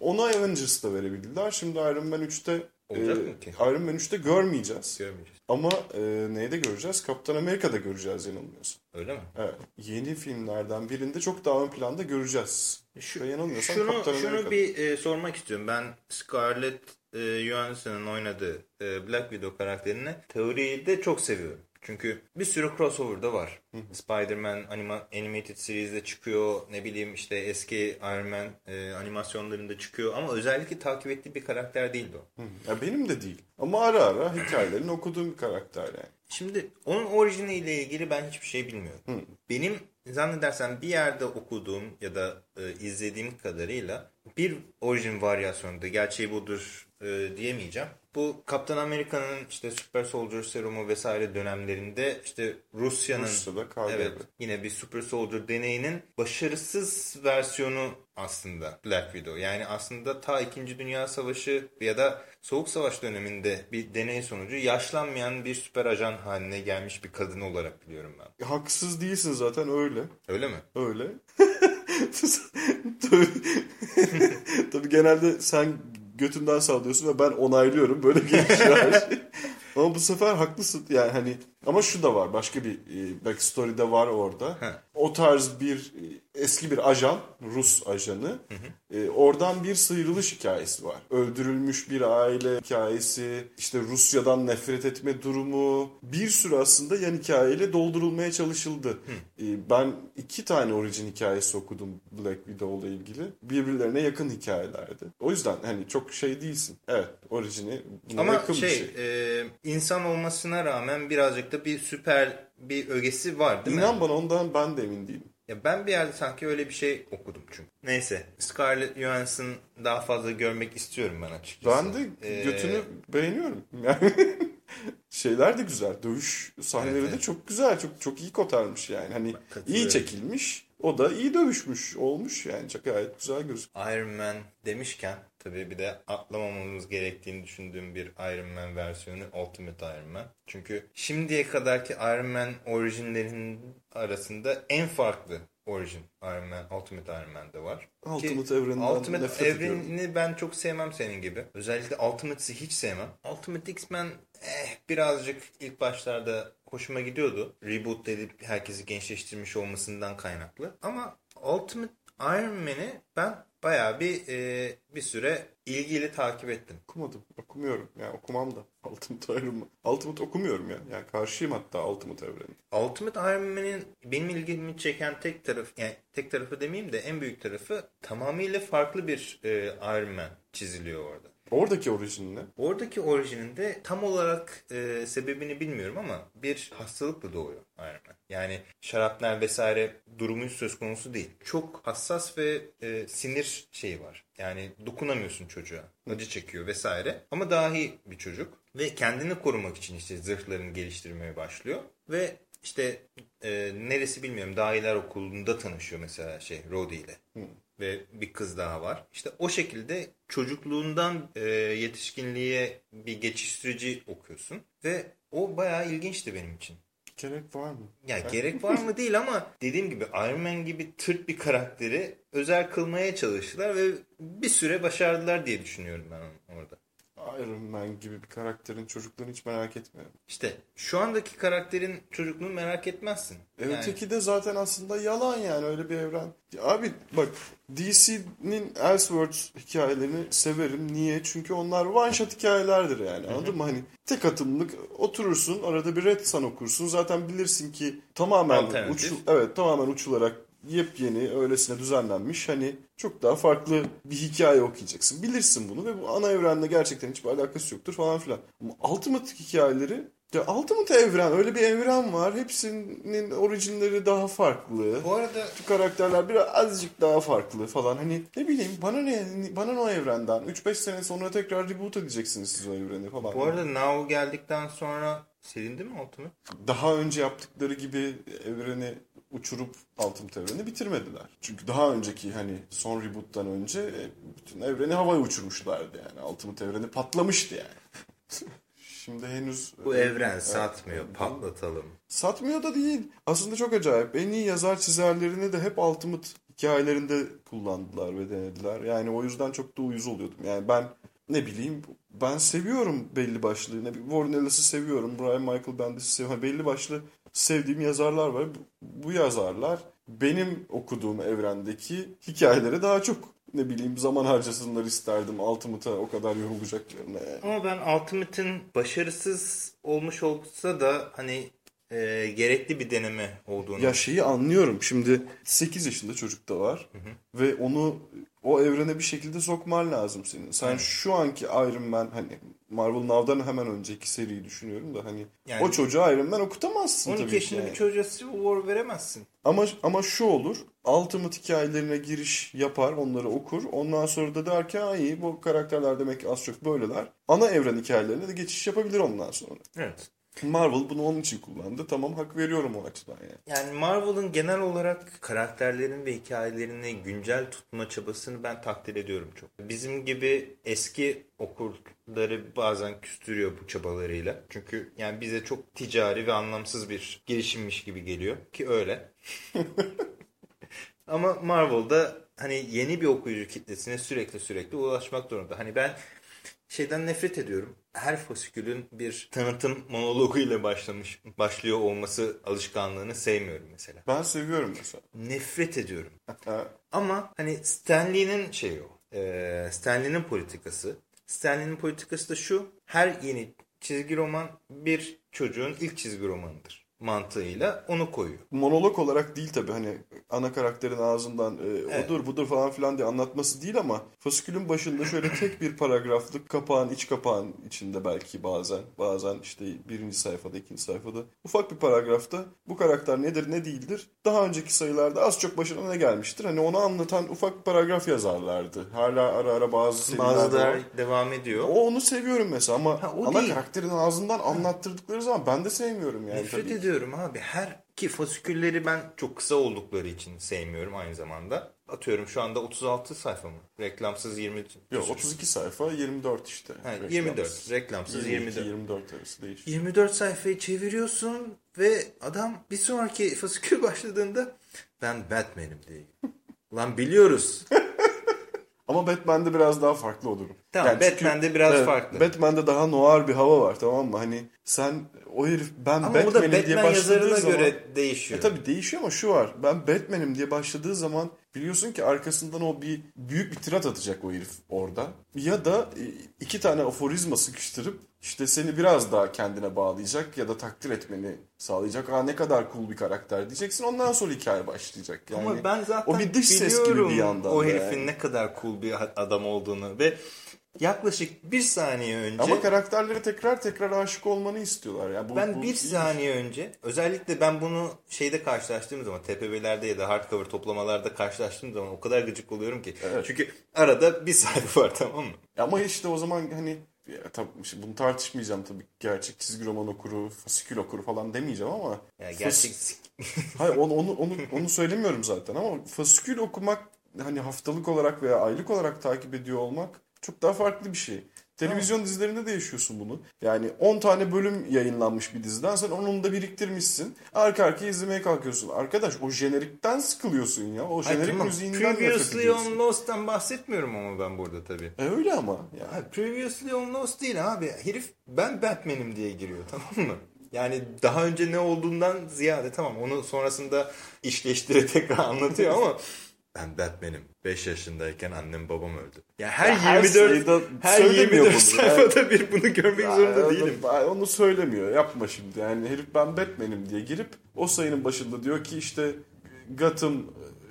Onu Avengers'ta verebildiler. Şimdi Iron Man 3'te Olacak e, mı ki? Iron Man 3'te görmeyeceğiz. Görmeyeceğiz. Ama e, neyde göreceğiz? Kaptan Amerika'da göreceğiz yanılmıyorsam. Öyle mi? Evet. Yeni filmlerden birinde çok daha ön planda göreceğiz. Şu, Ve yanılmıyorsam şunu Kaptan şunu Amerika'da. bir e, sormak istiyorum. Ben Scarlett e, Johansson'ın oynadığı e, Black Widow karakterini teoriyi de çok seviyorum. Çünkü bir sürü crossover'da var. Spider-Man anima, Animated Series'de çıkıyor. Ne bileyim işte eski Iron Man e, animasyonlarında çıkıyor. Ama özellikle takip ettiği bir karakter değildi o. Ya benim de değil. Ama ara ara hikayelerini okuduğum bir karakter yani. Şimdi onun orijiniyle ilgili ben hiçbir şey bilmiyorum. Benim zannedersem bir yerde okuduğum ya da e, izlediğim kadarıyla bir orijin varyasyonunda gerçeği budur e, diyemeyeceğim. Bu Kaptan Amerika'nın işte Super Soldier serumu vesaire dönemlerinde işte Rusya'nın Rusya'da evet yine bir Super Soldier deneyinin başarısız versiyonu aslında Black Widow. Yani aslında ta 2. Dünya Savaşı ya da Soğuk Savaş döneminde bir deney sonucu yaşlanmayan bir süper ajan haline gelmiş bir kadın olarak biliyorum ben. Haksız değilsin zaten öyle. Öyle mi? Öyle. <laughs> tabii genelde sen götünden sallıyorsun ve ben onaylıyorum. Böyle gelişiyor her şey. <laughs> Ama bu sefer haklısın. Yani hani ama şu da var. Başka bir e, backstory de var orada. Heh. O tarz bir e, eski bir ajan, Rus ajanı. e, oradan bir sıyrılış hikayesi var. Öldürülmüş bir aile hikayesi, işte Rusya'dan nefret etme durumu. Bir sürü aslında yan hikayeyle doldurulmaya çalışıldı. E, ben iki tane orijin hikayesi okudum Black Widow'la ilgili. Birbirlerine yakın hikayelerdi. O yüzden hani çok şey değilsin. Evet, orijini buna Ama yakın şey, bir şey. e, insan olmasına rağmen birazcık da bir süper bir ögesi var değil mi? İnan bana ondan ben de emin değilim. Ya ben bir yerde sanki öyle bir şey okudum çünkü. Neyse Scarlett Johansson daha fazla görmek istiyorum ben açıkçası. Ben de Ee, götünü beğeniyorum. <laughs> Yani şeyler de güzel. Dövüş sahneleri Evet, de evet. çok güzel. Çok çok iyi kotarmış yani. Hani iyi çekilmiş. O da iyi dövüşmüş olmuş yani. Çok gayet güzel gözüküyor. Iron Man demişken tabii bir de atlamamamız gerektiğini düşündüğüm bir Iron Man versiyonu Ultimate Iron Man. Çünkü şimdiye kadarki Iron Man orijinlerinin arasında en farklı orijin Iron Man, Ultimate Iron Man'de var. Ultimate Ki evreninden Ultimate nefret ediyorum. evrenini ben çok sevmem senin gibi. Özellikle Ultimate'si hiç sevmem. Ultimate X-Men eh, birazcık ilk başlarda hoşuma gidiyordu. Reboot edip herkesi gençleştirmiş olmasından kaynaklı. Ama Ultimate Iron Man'i ben bayağı bir e, bir süre ilgiyle takip ettim. Okumadım. Okumuyorum. Yani okumam da. <laughs> Ultimate Iron Man. Ultimate okumuyorum yani. Yani karşıyım hatta Ultimate evreni. Ultimate Iron Man'in benim ilgimi çeken tek tarafı, yani tek tarafı demeyeyim de en büyük tarafı tamamıyla farklı bir e, Iron Man çiziliyor orada. Oradaki orijin ne? Oradaki orijininde tam olarak e, sebebini bilmiyorum ama bir hastalıkla doğuyor Iron Man. Yani şarapnel vesaire durumu söz konusu değil. Çok hassas ve e, sinir şeyi var. Yani dokunamıyorsun çocuğa. Acı çekiyor vesaire. Ama dahi bir çocuk. Ve kendini korumak için işte zırhlarını geliştirmeye başlıyor. Ve işte e, neresi bilmiyorum. Dahiler okulunda tanışıyor mesela şey Rhodey ile ve bir kız daha var. İşte o şekilde çocukluğundan e, yetişkinliğe bir geçiş süreci okuyorsun ve o bayağı ilginçti benim için. Gerek var mı? Ya gerek var mı <laughs> değil ama dediğim gibi Iron Man gibi tırt bir karakteri özel kılmaya çalıştılar ve bir süre başardılar diye düşünüyorum ben orada. Iron Man gibi bir karakterin çocuklarını hiç merak etmiyorum. İşte şu andaki karakterin çocukluğunu merak etmezsin. E, Yani- Öteki de zaten aslında yalan yani öyle bir evren. Ya Abi bak DC'nin Elseworlds hikayelerini severim. Niye? Çünkü onlar one shot hikayelerdir yani anladın mı? Hani tek atımlık oturursun arada bir Red Sun okursun. Zaten bilirsin ki tamamen uçu, evet tamamen uçularak yepyeni öylesine düzenlenmiş hani çok daha farklı bir hikaye okuyacaksın. Bilirsin bunu ve bu ana evrenle gerçekten hiçbir alakası yoktur falan filan. Ama Ultimate hikayeleri ya Ultimate evren öyle bir evren var. Hepsinin orijinleri daha farklı. Bu arada Şu karakterler biraz azıcık daha farklı falan. Hani ne bileyim bana ne bana ne o evrenden 3-5 sene sonra tekrar reboot edeceksiniz siz o evreni falan. bu arada Now geldikten sonra silindi mi Ultimate? daha önce yaptıkları gibi evreni uçurup Ultimate evreni bitirmediler. Çünkü daha önceki hani son reboot'tan önce e, bütün evreni havaya uçurmuşlardı yani. Ultimate evreni patlamıştı yani. <laughs> Şimdi henüz Bu e, evren evet. satmıyor patlatalım. Satmıyor da değil. Aslında çok acayip. En iyi yazar çizerlerini de hep Ultimate hikayelerinde kullandılar ve denediler. Yani o yüzden çok da uyuz oluyordum. Yani ben ne bileyim ben seviyorum belli başlı. Ne Warren Ellis'i seviyorum. Brian Michael Bendis'i seviyorum. Belli başlı sevdiğim yazarlar var. Bu, yazarlar benim okuduğum evrendeki hikayeleri daha çok ne bileyim zaman harcasınlar isterdim. Ultimate'a o kadar yorulacaklarına. Ama ben Ultimate'in başarısız olmuş olsa da hani e, gerekli bir deneme olduğunu. Ya şeyi anlıyorum. Şimdi 8 yaşında çocuk da var. Ve onu o evrene bir şekilde sokman lazım senin. Sen Aynen. şu anki Iron Man hani Marvel Now'dan hemen önceki seriyi düşünüyorum da hani Yani- o çocuğa Iron Man okutamazsın 12 tabii ki. yaşında yani. bir çocuğa Civil War veremezsin. Ama ama şu olur. Ultimate hikayelerine giriş yapar, onları okur. Ondan sonra da der ki "Aa, iyi bu karakterler demek ki az çok böyleler. Ana evren hikayelerine de geçiş yapabilir ondan sonra. Evet. Marvel bunu onun için kullandı. Tamam hak veriyorum o açıdan yani. Yani Marvel'ın genel olarak karakterlerin ve hikayelerini güncel tutma çabasını ben takdir ediyorum çok. Bizim gibi eski okurları bazen küstürüyor bu çabalarıyla. Çünkü yani bize çok ticari ve anlamsız bir girişimmiş gibi geliyor ki öyle. <laughs> Ama Marvel'da hani yeni bir okuyucu kitlesine sürekli sürekli ulaşmak zorunda. Hani ben şeyden nefret ediyorum. Her fasikülün bir tanıtım monologuyla başlamış başlıyor olması alışkanlığını sevmiyorum mesela. Ben seviyorum mesela. Nefret ediyorum. <laughs> Ama hani Stanley'nin şeyi o. Ee, Stanley'nin politikası. Stanley'nin politikası da şu. Her yeni çizgi roman bir çocuğun ilk çizgi romanıdır mantığıyla onu koyuyor. monolog olarak değil tabii hani ana karakterin ağzından e, Evet. odur budur falan filan diye anlatması değil ama fasikülün başında şöyle tek bir paragraflık kapağın iç kapağın içinde belki bazen bazen işte birinci sayfada ikinci sayfada ufak bir paragrafta bu karakter nedir ne değildir daha önceki sayılarda az çok başına ne gelmiştir hani onu anlatan ufak bir paragraf yazarlardı hala ara ara bazı serilerde Bazıları var. devam ediyor. o onu seviyorum mesela ama Ha, ana değil. karakterin ağzından anlattırdıkları zaman ben de sevmiyorum yani Nefret tabii. ediyorum abi. Her ki fasikülleri ben çok kısa oldukları için sevmiyorum aynı zamanda. Atıyorum şu anda 36 sayfa mı? Reklamsız 20. Yok 32 sayfa 24 işte. Ha, Reklamsız. 24. Reklamsız 24. 24 arası değişiyor. 24 sayfayı çeviriyorsun ve adam bir sonraki <laughs> fasikül başladığında ben Batman'im diye. Lan biliyoruz. <laughs> Ama Batman'de biraz daha farklı olurum. Tamam, çünkü- Batman'de biraz farklı. Batman'de daha noir bir hava var tamam mı? Hani sen o herif ben Ama Batman'im da diye Batman başladığı zaman... göre değişiyor. E tabii değişiyor ama şu var. Ben Batman'im diye başladığı zaman biliyorsun ki arkasından o bir büyük bir tirat atacak o herif orada. Ya da e, iki tane aforizma sıkıştırıp işte seni biraz daha kendine bağlayacak ya da takdir etmeni sağlayacak. Aa ne kadar cool bir karakter diyeceksin. Ondan sonra hikaye başlayacak. Yani Ama ben zaten o bir dış ses gibi bir yandan o herifin yani. ne kadar cool bir adam olduğunu ve yaklaşık bir saniye önce Ama karakterlere tekrar tekrar aşık olmanı istiyorlar. Yani bu, ben bu bir saniye önce özellikle ben bunu şeyde karşılaştığım zaman TPB'lerde ya da hardcover toplamalarda karşılaştığım zaman o kadar gıcık oluyorum ki. Evet. Çünkü arada bir sayfa var tamam mı? Ama işte o zaman hani ya, tabii bunu tartışmayacağım tabii. Gerçek çizgi roman okuru, fasikül okuru falan demeyeceğim ama. Ya gerçek <laughs> Hayır onu, onu, onu, onu söylemiyorum zaten ama fasikül okumak hani haftalık olarak veya aylık olarak takip ediyor olmak çok daha farklı bir şey. Televizyon dizilerinde de yaşıyorsun bunu. Yani 10 tane bölüm yayınlanmış bir diziden sen onun da biriktirmişsin. Arka arkaya izlemeye kalkıyorsun. Arkadaş o jenerikten sıkılıyorsun ya. O Hayır, jenerik tamam. müziğinden Previously on Lost'tan bahsetmiyorum ama ben burada tabii. E öyle ama. Ya. Hayır, Previously on Lost değil abi. Herif ben Batman'im diye giriyor <laughs> tamam mı? Yani daha önce ne olduğundan ziyade tamam onu sonrasında işleştire <laughs> tekrar anlatıyor ama <laughs> ben Batman'im. 5 yaşındayken annem babam öldü. Ya her Ya her 24 sayıda her söylemiyor 24 bunu. sayfada bir bunu görmek Ya, zorunda onu- değilim. Onu söylemiyor. Yapma şimdi. Yani herif ben Batman'im diye girip o sayının başında diyor ki işte Gotham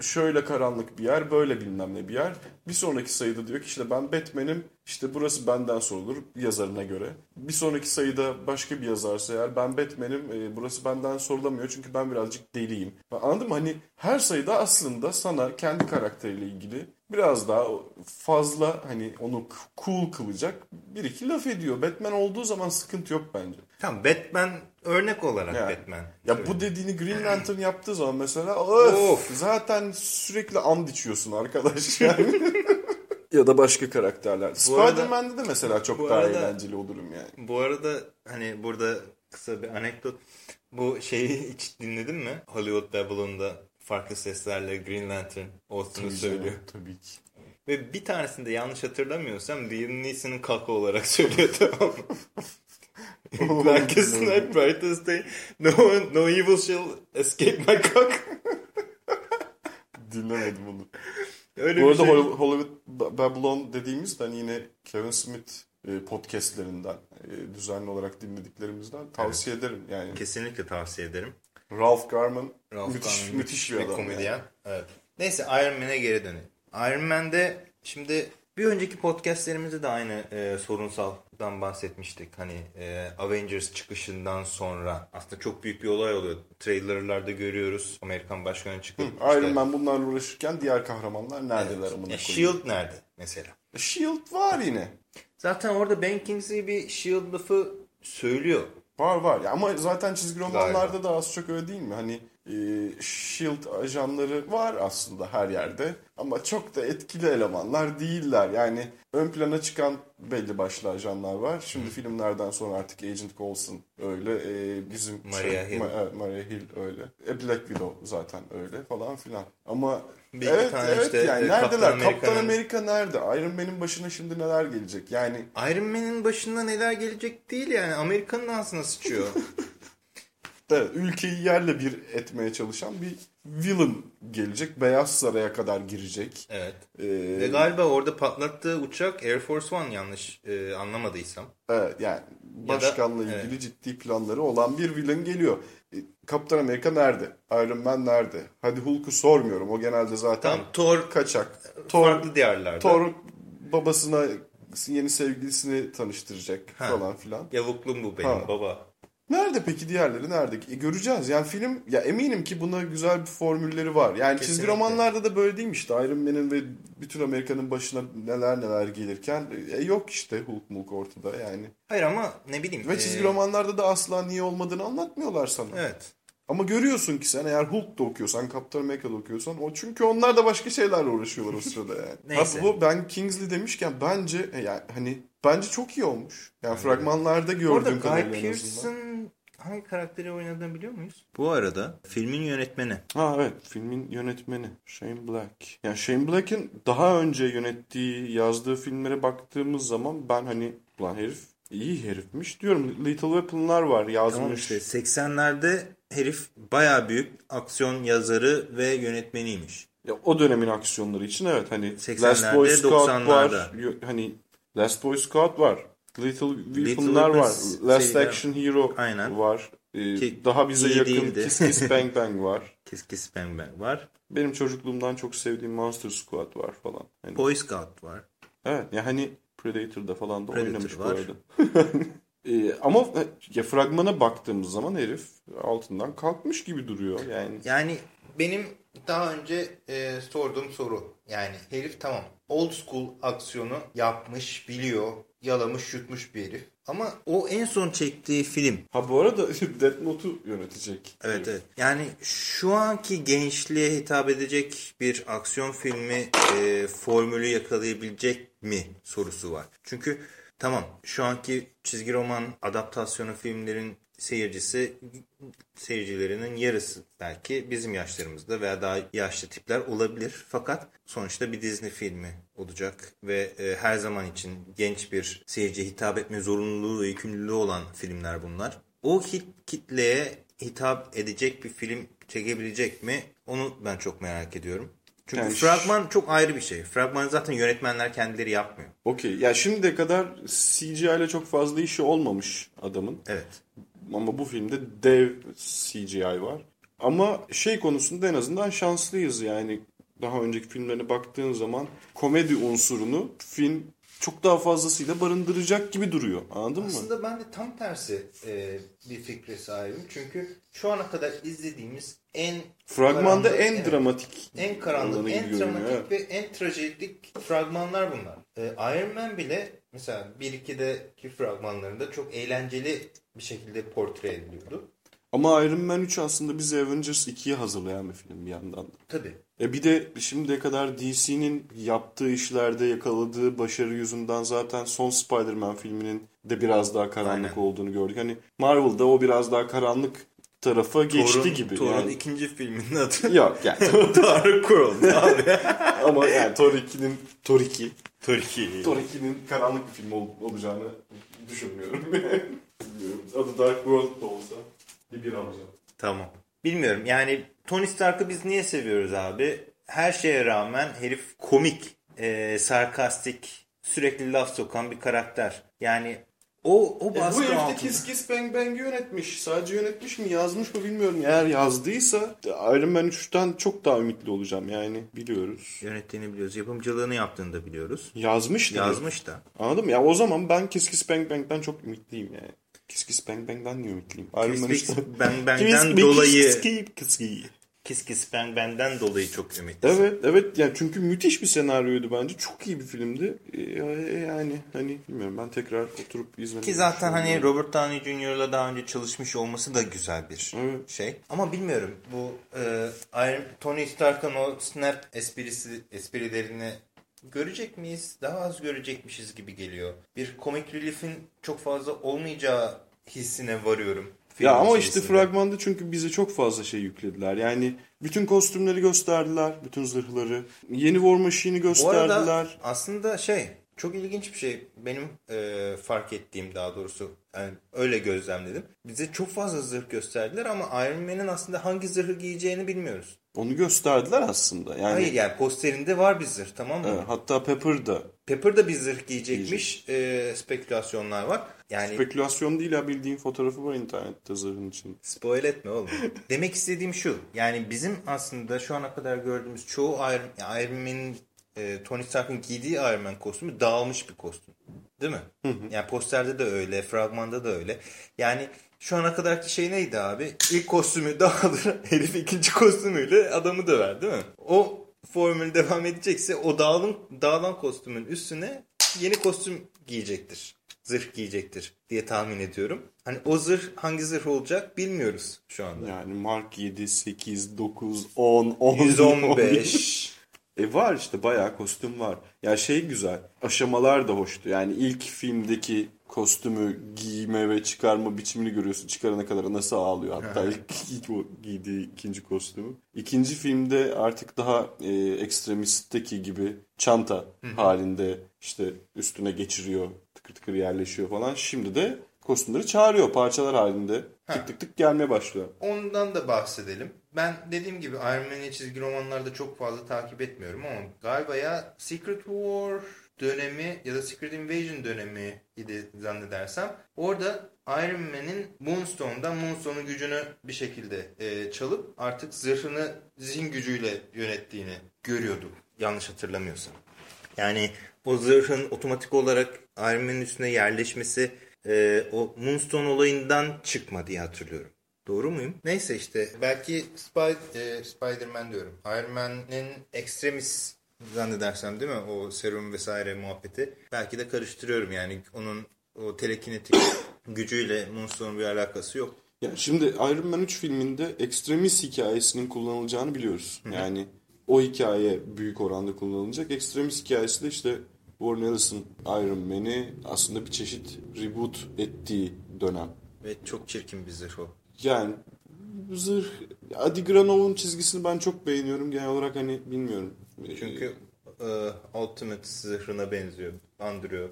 şöyle karanlık bir yer, böyle bilmem ne bir yer. Bir sonraki sayıda diyor ki işte ben Batman'im, işte burası benden sorulur yazarına göre. Bir sonraki sayıda başka bir yazarsa eğer ben Batman'im, e, burası benden sorulamıyor çünkü ben birazcık deliyim. Anladın mı? Hani her sayıda aslında sana kendi karakteriyle ilgili biraz daha fazla hani onu cool kılacak bir iki laf ediyor. Batman olduğu zaman sıkıntı yok bence. Tamam Batman örnek olarak Yani. Batman. Ya bu dediğini Green Lantern yaptığı zaman mesela <clears throat> öf, Of. zaten sürekli and içiyorsun arkadaş <laughs> yani. ya da başka karakterler. Spider-Man'de de mesela çok daha arada- eğlenceli o durum yani. Bu arada hani burada kısa bir anekdot. Bu şeyi hiç dinledin mi? Hollywood Babylon'da farklı seslerle Green Lantern olsun söylüyor. Tabii ki. Ve bir tanesinde yanlış hatırlamıyorsam Liam Neeson'ın kaka olarak <laughs> söylüyor tamam mı? <laughs> Darkest night, brightest day, no, one, no evil shall escape my cock. Dinlemedim onu. Öyle Bu arada şey. Hol- Hollywood Ba- Babylon dediğimiz de hani yine Kevin Smith e, podcastlerinden e, düzenli olarak dinlediklerimizden tavsiye ederim yani. Kesinlikle tavsiye ederim. Ralph Garman Ralph müthiş, Garman müthiş bir adam. komedyen. yani. Evet. Neyse Iron Man'e geri dönelim. Iron Man'de şimdi bir önceki podcastlerimizde de aynı e, sorunsaldan bahsetmiştik. Hani e, Avengers çıkışından sonra aslında çok büyük bir olay oluyor. Trailerlarda görüyoruz. Amerikan başkanı çıkıp Iron Man bunlarla uğraşırken diğer kahramanlar neredeler Ya, koyayım? Shield nerede mesela? Shield var yine. Zaten orada Ben Kingsley bir Shield lafı söylüyor. Var var. Ya ama zaten çizgi romanlarda da az çok öyle değil mi? Hani e, Shield ajanları var aslında her yerde. Ama çok da etkili elemanlar değiller. Yani ön plana çıkan belli başlı ajanlar var. Şimdi filmlerden sonra artık Agent Coulson öyle. e, bizim Maria Hill. Ma- Maria Hill öyle. E, Black Widow zaten öyle falan filan. Ama Bir evet tane evet işte, yani e, neredeler? Kaptan Kaptan Amerika nerede? Iron Man'in başına şimdi neler gelecek? Yani Iron Man'in başına neler gelecek değil yani. Amerika'nın ağzına sıçıyor. <laughs> Evet, ülkeyi yerle bir etmeye çalışan bir villain gelecek. Beyaz Saray'a kadar girecek. evet. Ee, Ve galiba orada patlattığı uçak Air Force One yanlış e, anlamadıysam. evet, yani başkanla evet. ilgili ciddi planları olan bir villain geliyor. Ee, Kaptan Amerika nerede? Iron Man nerede? Hadi Hulk'u sormuyorum. O genelde zaten Tamam Thor kaçak. Thor, farklı diyarlarda. Thor babasına yeni sevgilisini tanıştıracak Ha. falan filan. Yavuklum bu benim Ha. baba. Nerede peki diğerleri nerede? E, göreceğiz. Yani film ya eminim ki buna güzel bir formülleri var. Yani çizgi Kesinlikle. romanlarda da böyle değilmiş işte. Iron Man'in ve bütün Amerika'nın başına neler neler gelirken e, yok işte Hulk Mulk ortada yani. Hayır ama ne bileyim. Ve e, çizgi romanlarda da asla niye olmadığını anlatmıyorlar sana. Evet. Ama görüyorsun ki sen eğer Hulk'da okuyorsan, Kaptan Amerika'da okuyorsan o çünkü onlar da başka şeylerle uğraşıyorlar o sırada yani. <laughs> Neyse. Ha, bu ben Kingsley demişken bence e, yani hani bence çok iyi olmuş. Yani fragmanlarda gördüğüm Orada Guy kadarıyla azından. Pearce'ın hangi karakteri oynadığını biliyor muyuz? Bu arada filmin yönetmeni. Ha evet filmin yönetmeni Shane Black. Yani Shane Black'in daha önce yönettiği, yazdığı filmlere baktığımız zaman ben hani ulan herif iyi herifmiş diyorum. Little Weapon'lar var yazmış. Tamam işte 80'lerde herif baya büyük aksiyon yazarı ve yönetmeniymiş. Ya, o dönemin aksiyonları için evet hani 80'lerde, Last Boy Scout 90'larda. var. Hani Last Boy Scout var. Little Weapon'lar var. Last seriler- Action Hero Aynen. var. Ee, Ki daha bize yakın değildi. Kiss Kiss <laughs> Bang Bang var. Kiss Kiss Bang Bang var. Benim çocukluğumdan çok sevdiğim Monster Squad var falan. Hani Boy Scout var. Evet ya hani Predator'da falan da Predator oynamış var. bu arada. <laughs> Ee, ama ya fragmana baktığımız zaman herif altından kalkmış gibi duruyor yani. Yani benim daha önce e, sorduğum soru. Yani herif tamam old school aksiyonu yapmış, biliyor, yalamış, yutmuş bir herif. Ama o en son çektiği film. Ha bu arada <laughs> Death Note'u yönetecek. Evet evet. Yani şu anki gençliğe hitap edecek bir aksiyon filmi e, formülü yakalayabilecek mi sorusu var. Çünkü Tamam şu anki çizgi roman adaptasyonu filmlerin seyircisi seyircilerinin yarısı belki bizim yaşlarımızda veya daha yaşlı tipler olabilir. Fakat sonuçta bir Disney filmi olacak ve e, her zaman için genç bir seyirciye hitap etme zorunluluğu ve yükümlülüğü olan filmler bunlar. O hit, kitleye hitap edecek bir film çekebilecek mi? Onu ben çok merak ediyorum. Çünkü Yani fragman çok ayrı bir şey. Fragmanı zaten yönetmenler kendileri yapmıyor. Okey. Ya şimdiye kadar CGI ile çok fazla işi olmamış adamın. Evet. Ama bu filmde dev CGI var. Ama şey konusunda en azından şanslıyız yani. Daha önceki filmlerine baktığın zaman komedi unsurunu film çok daha fazlasıyla barındıracak gibi duruyor. Anladın mı? Aslında ben de tam tersi e, bir fikre sahibim. Çünkü şu ana kadar izlediğimiz en Fragmanda karanlık, en evet, dramatik en karanlık, en görünüyor, dramatik evet. ve en trajedik fragmanlar bunlar. E, Iron Man bile mesela 1-2'deki fragmanlarında çok eğlenceli bir şekilde portre ediliyordu. Ama Iron Man 3 aslında bizi Avengers 2'ye hazırlayan bir film bir yandan da. Tabii. E bir de şimdiye kadar DC'nin yaptığı işlerde yakaladığı başarı yüzünden zaten son Spider-Man filminin de biraz daha karanlık Aynen. olduğunu gördük. Hani Marvel'da o biraz daha karanlık tarafa geçti gibi. Thor'un yani. ikinci filminin adı <laughs> Yok yani. <laughs> Dark World abi. <laughs> Ama yani Thor 2'nin Thor 2 Thor 2. Thor 2'nin karanlık bir film ol- olacağını düşünmüyorum. Bilmiyorum. Adı Dark World da olsa bir bir alacağım. Tamam. Bilmiyorum yani Tony Stark'ı biz niye seviyoruz abi? Her şeye rağmen herif komik, e, sarkastik, sürekli laf sokan bir karakter. Yani o, o E, bu baskı herif de. Kiss Kiss Bang Bang'i yönetmiş. Sadece yönetmiş mi yazmış mı bilmiyorum. Eğer yazdıysa Iron Man 3'ten çok daha ümitli olacağım yani biliyoruz. Yönettiğini biliyoruz. Yapımcılığını yaptığını da biliyoruz. Yazmış da. Yazmış da. Anladın mı? Ya o zaman ben Kiss Kiss Bang Bang'den çok ümitliyim yani. Kiss Kiss Bang Bang'den niye ümitliyim? Kiss Kiss 3'ten. Bang Bang'den dolayı Kiss Kiss Kiss. Kiss Kiss Bang Bang'den dolayı çok ümitlisin. Evet evet yani çünkü müthiş bir senaryoydu bence. Çok iyi bir filmdi. Ee, Yani hani bilmiyorum ben tekrar oturup izlemeyi Ki zaten hani Robert Downey Jr.'la daha önce çalışmış olması da güzel bir Evet. şey. Ama bilmiyorum bu e, Iron, Tony Stark'ın o snap esprisi, esprilerini görecek miyiz? Daha az görecekmişiz gibi geliyor. Bir comic relief'in çok fazla olmayacağı hissine varıyorum. Film Ya ama işte fragmanda çünkü bize çok fazla şey yüklediler. Yani bütün kostümleri gösterdiler, bütün zırhları. Yeni War Machine'i Bu gösterdiler. arada aslında şey çok ilginç bir şey. Benim e, fark ettiğim daha doğrusu yani öyle gözlemledim. Bize çok fazla zırh gösterdiler ama Iron Man'in aslında hangi zırhı giyeceğini bilmiyoruz. Onu gösterdiler aslında. Yani Hayır yani posterinde var bir zırh tamam mı? e, hatta Pepper da Pepper da bir zırh giyecekmiş e, spekülasyonlar var. Yani spekülasyon değil ya bildiğin fotoğrafı var internette zırhın için. spoil etme oğlum. Demek istediğim şu. Yani bizim aslında şu ana kadar gördüğümüz çoğu Iron, Iron Man'in e, Tony Stark'ın giydiği Iron Man kostümü dağılmış bir kostüm. Değil mi? Yani posterde de öyle, fragmanda da öyle. Yani şu ana kadarki şey neydi abi? İlk kostümü dağılır, herif <laughs> ikinci kostümüyle adamı döver değil mi? O formül devam edecekse o dağılın, dağılan kostümün üstüne yeni kostüm giyecektir. Zırh giyecektir diye tahmin ediyorum. Hani o zırh hangi zırh olacak bilmiyoruz şu anda. Yani Mark 7, 8, 9, 10, 10, 115. E var işte bayağı kostüm var. Ya şey güzel. Aşamalar da hoştu. Yani ilk filmdeki kostümü giyme ve çıkarma biçimini görüyorsun. Çıkarana kadar nasıl ağlıyor. Hatta ilk, ilk o giydiği ikinci kostümü. İkinci filmde artık daha e, ekstremistteki gibi çanta halinde işte üstüne geçiriyor. Tıkır tıkır yerleşiyor falan. Şimdi de kostümleri çağırıyor parçalar halinde. Tık tık tık gelmeye başlıyor. Ondan da bahsedelim. Ben dediğim gibi Iron Man'i çizgi romanlarda çok fazla takip etmiyorum ama galiba ya Secret War dönemi ya da Secret Invasion dönemi idi zannedersem. Orada Iron Man'in Moonstone'dan Moonstone'un gücünü bir şekilde e, çalıp artık zırhını zihin gücüyle yönettiğini görüyorduk. Yanlış hatırlamıyorsam. Yani o zırhın otomatik olarak Iron Man'in üstüne yerleşmesi e, o Moonstone olayından çıkma diye hatırlıyorum. Doğru muyum? Neyse işte belki Spy, e, Spider-Man diyorum. Iron Man'in Extremis zannedersem değil mi? O serum vesaire muhabbeti. Belki de karıştırıyorum yani onun o telekinetik <coughs> gücüyle Moonstone'un bir alakası yok. Ya şimdi Iron Man 3 filminde ekstremist hikayesinin kullanılacağını biliyoruz. Yani o hikaye büyük oranda kullanılacak. Ekstremist hikayesi de işte Warren Ellis'in Iron Man'i aslında bir çeşit reboot ettiği dönem. Ve çok çirkin bir zırh o. Yani zırh Adi Granov'un çizgisini ben çok beğeniyorum. Genel olarak hani bilmiyorum. Çünkü e, Ultimate zırhına benziyor. Andırıyor.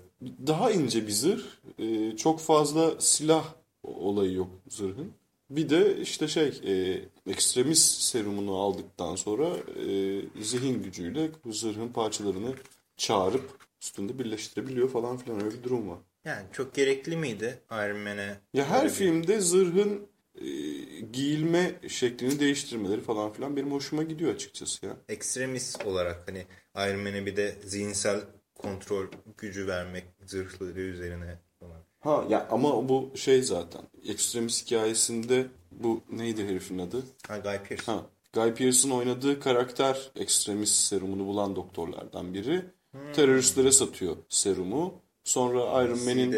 Daha ince bir zırh. E, çok fazla silah olayı yok zırhın. Bir de işte şey e, ekstremist serumunu aldıktan sonra e, zihin gücüyle bu zırhın parçalarını çağırıp üstünde birleştirebiliyor falan filan öyle bir durum var. Yani çok gerekli miydi Iron Man'e? Ya her bir- filmde zırhın e, giyilme şeklini değiştirmeleri falan filan benim hoşuma gidiyor açıkçası ya. ekstremist olarak hani Iron Man'e bir de zihinsel kontrol gücü vermek zırhları üzerine falan. Ha ya ama bu şey zaten ekstremist hikayesinde bu neydi herifin adı? Ha Guy Pearce. Ha Guy Pearce'ın oynadığı karakter ekstremist serumunu bulan doktorlardan biri. Teröristlere satıyor serumu. Sonra Iron Man'in.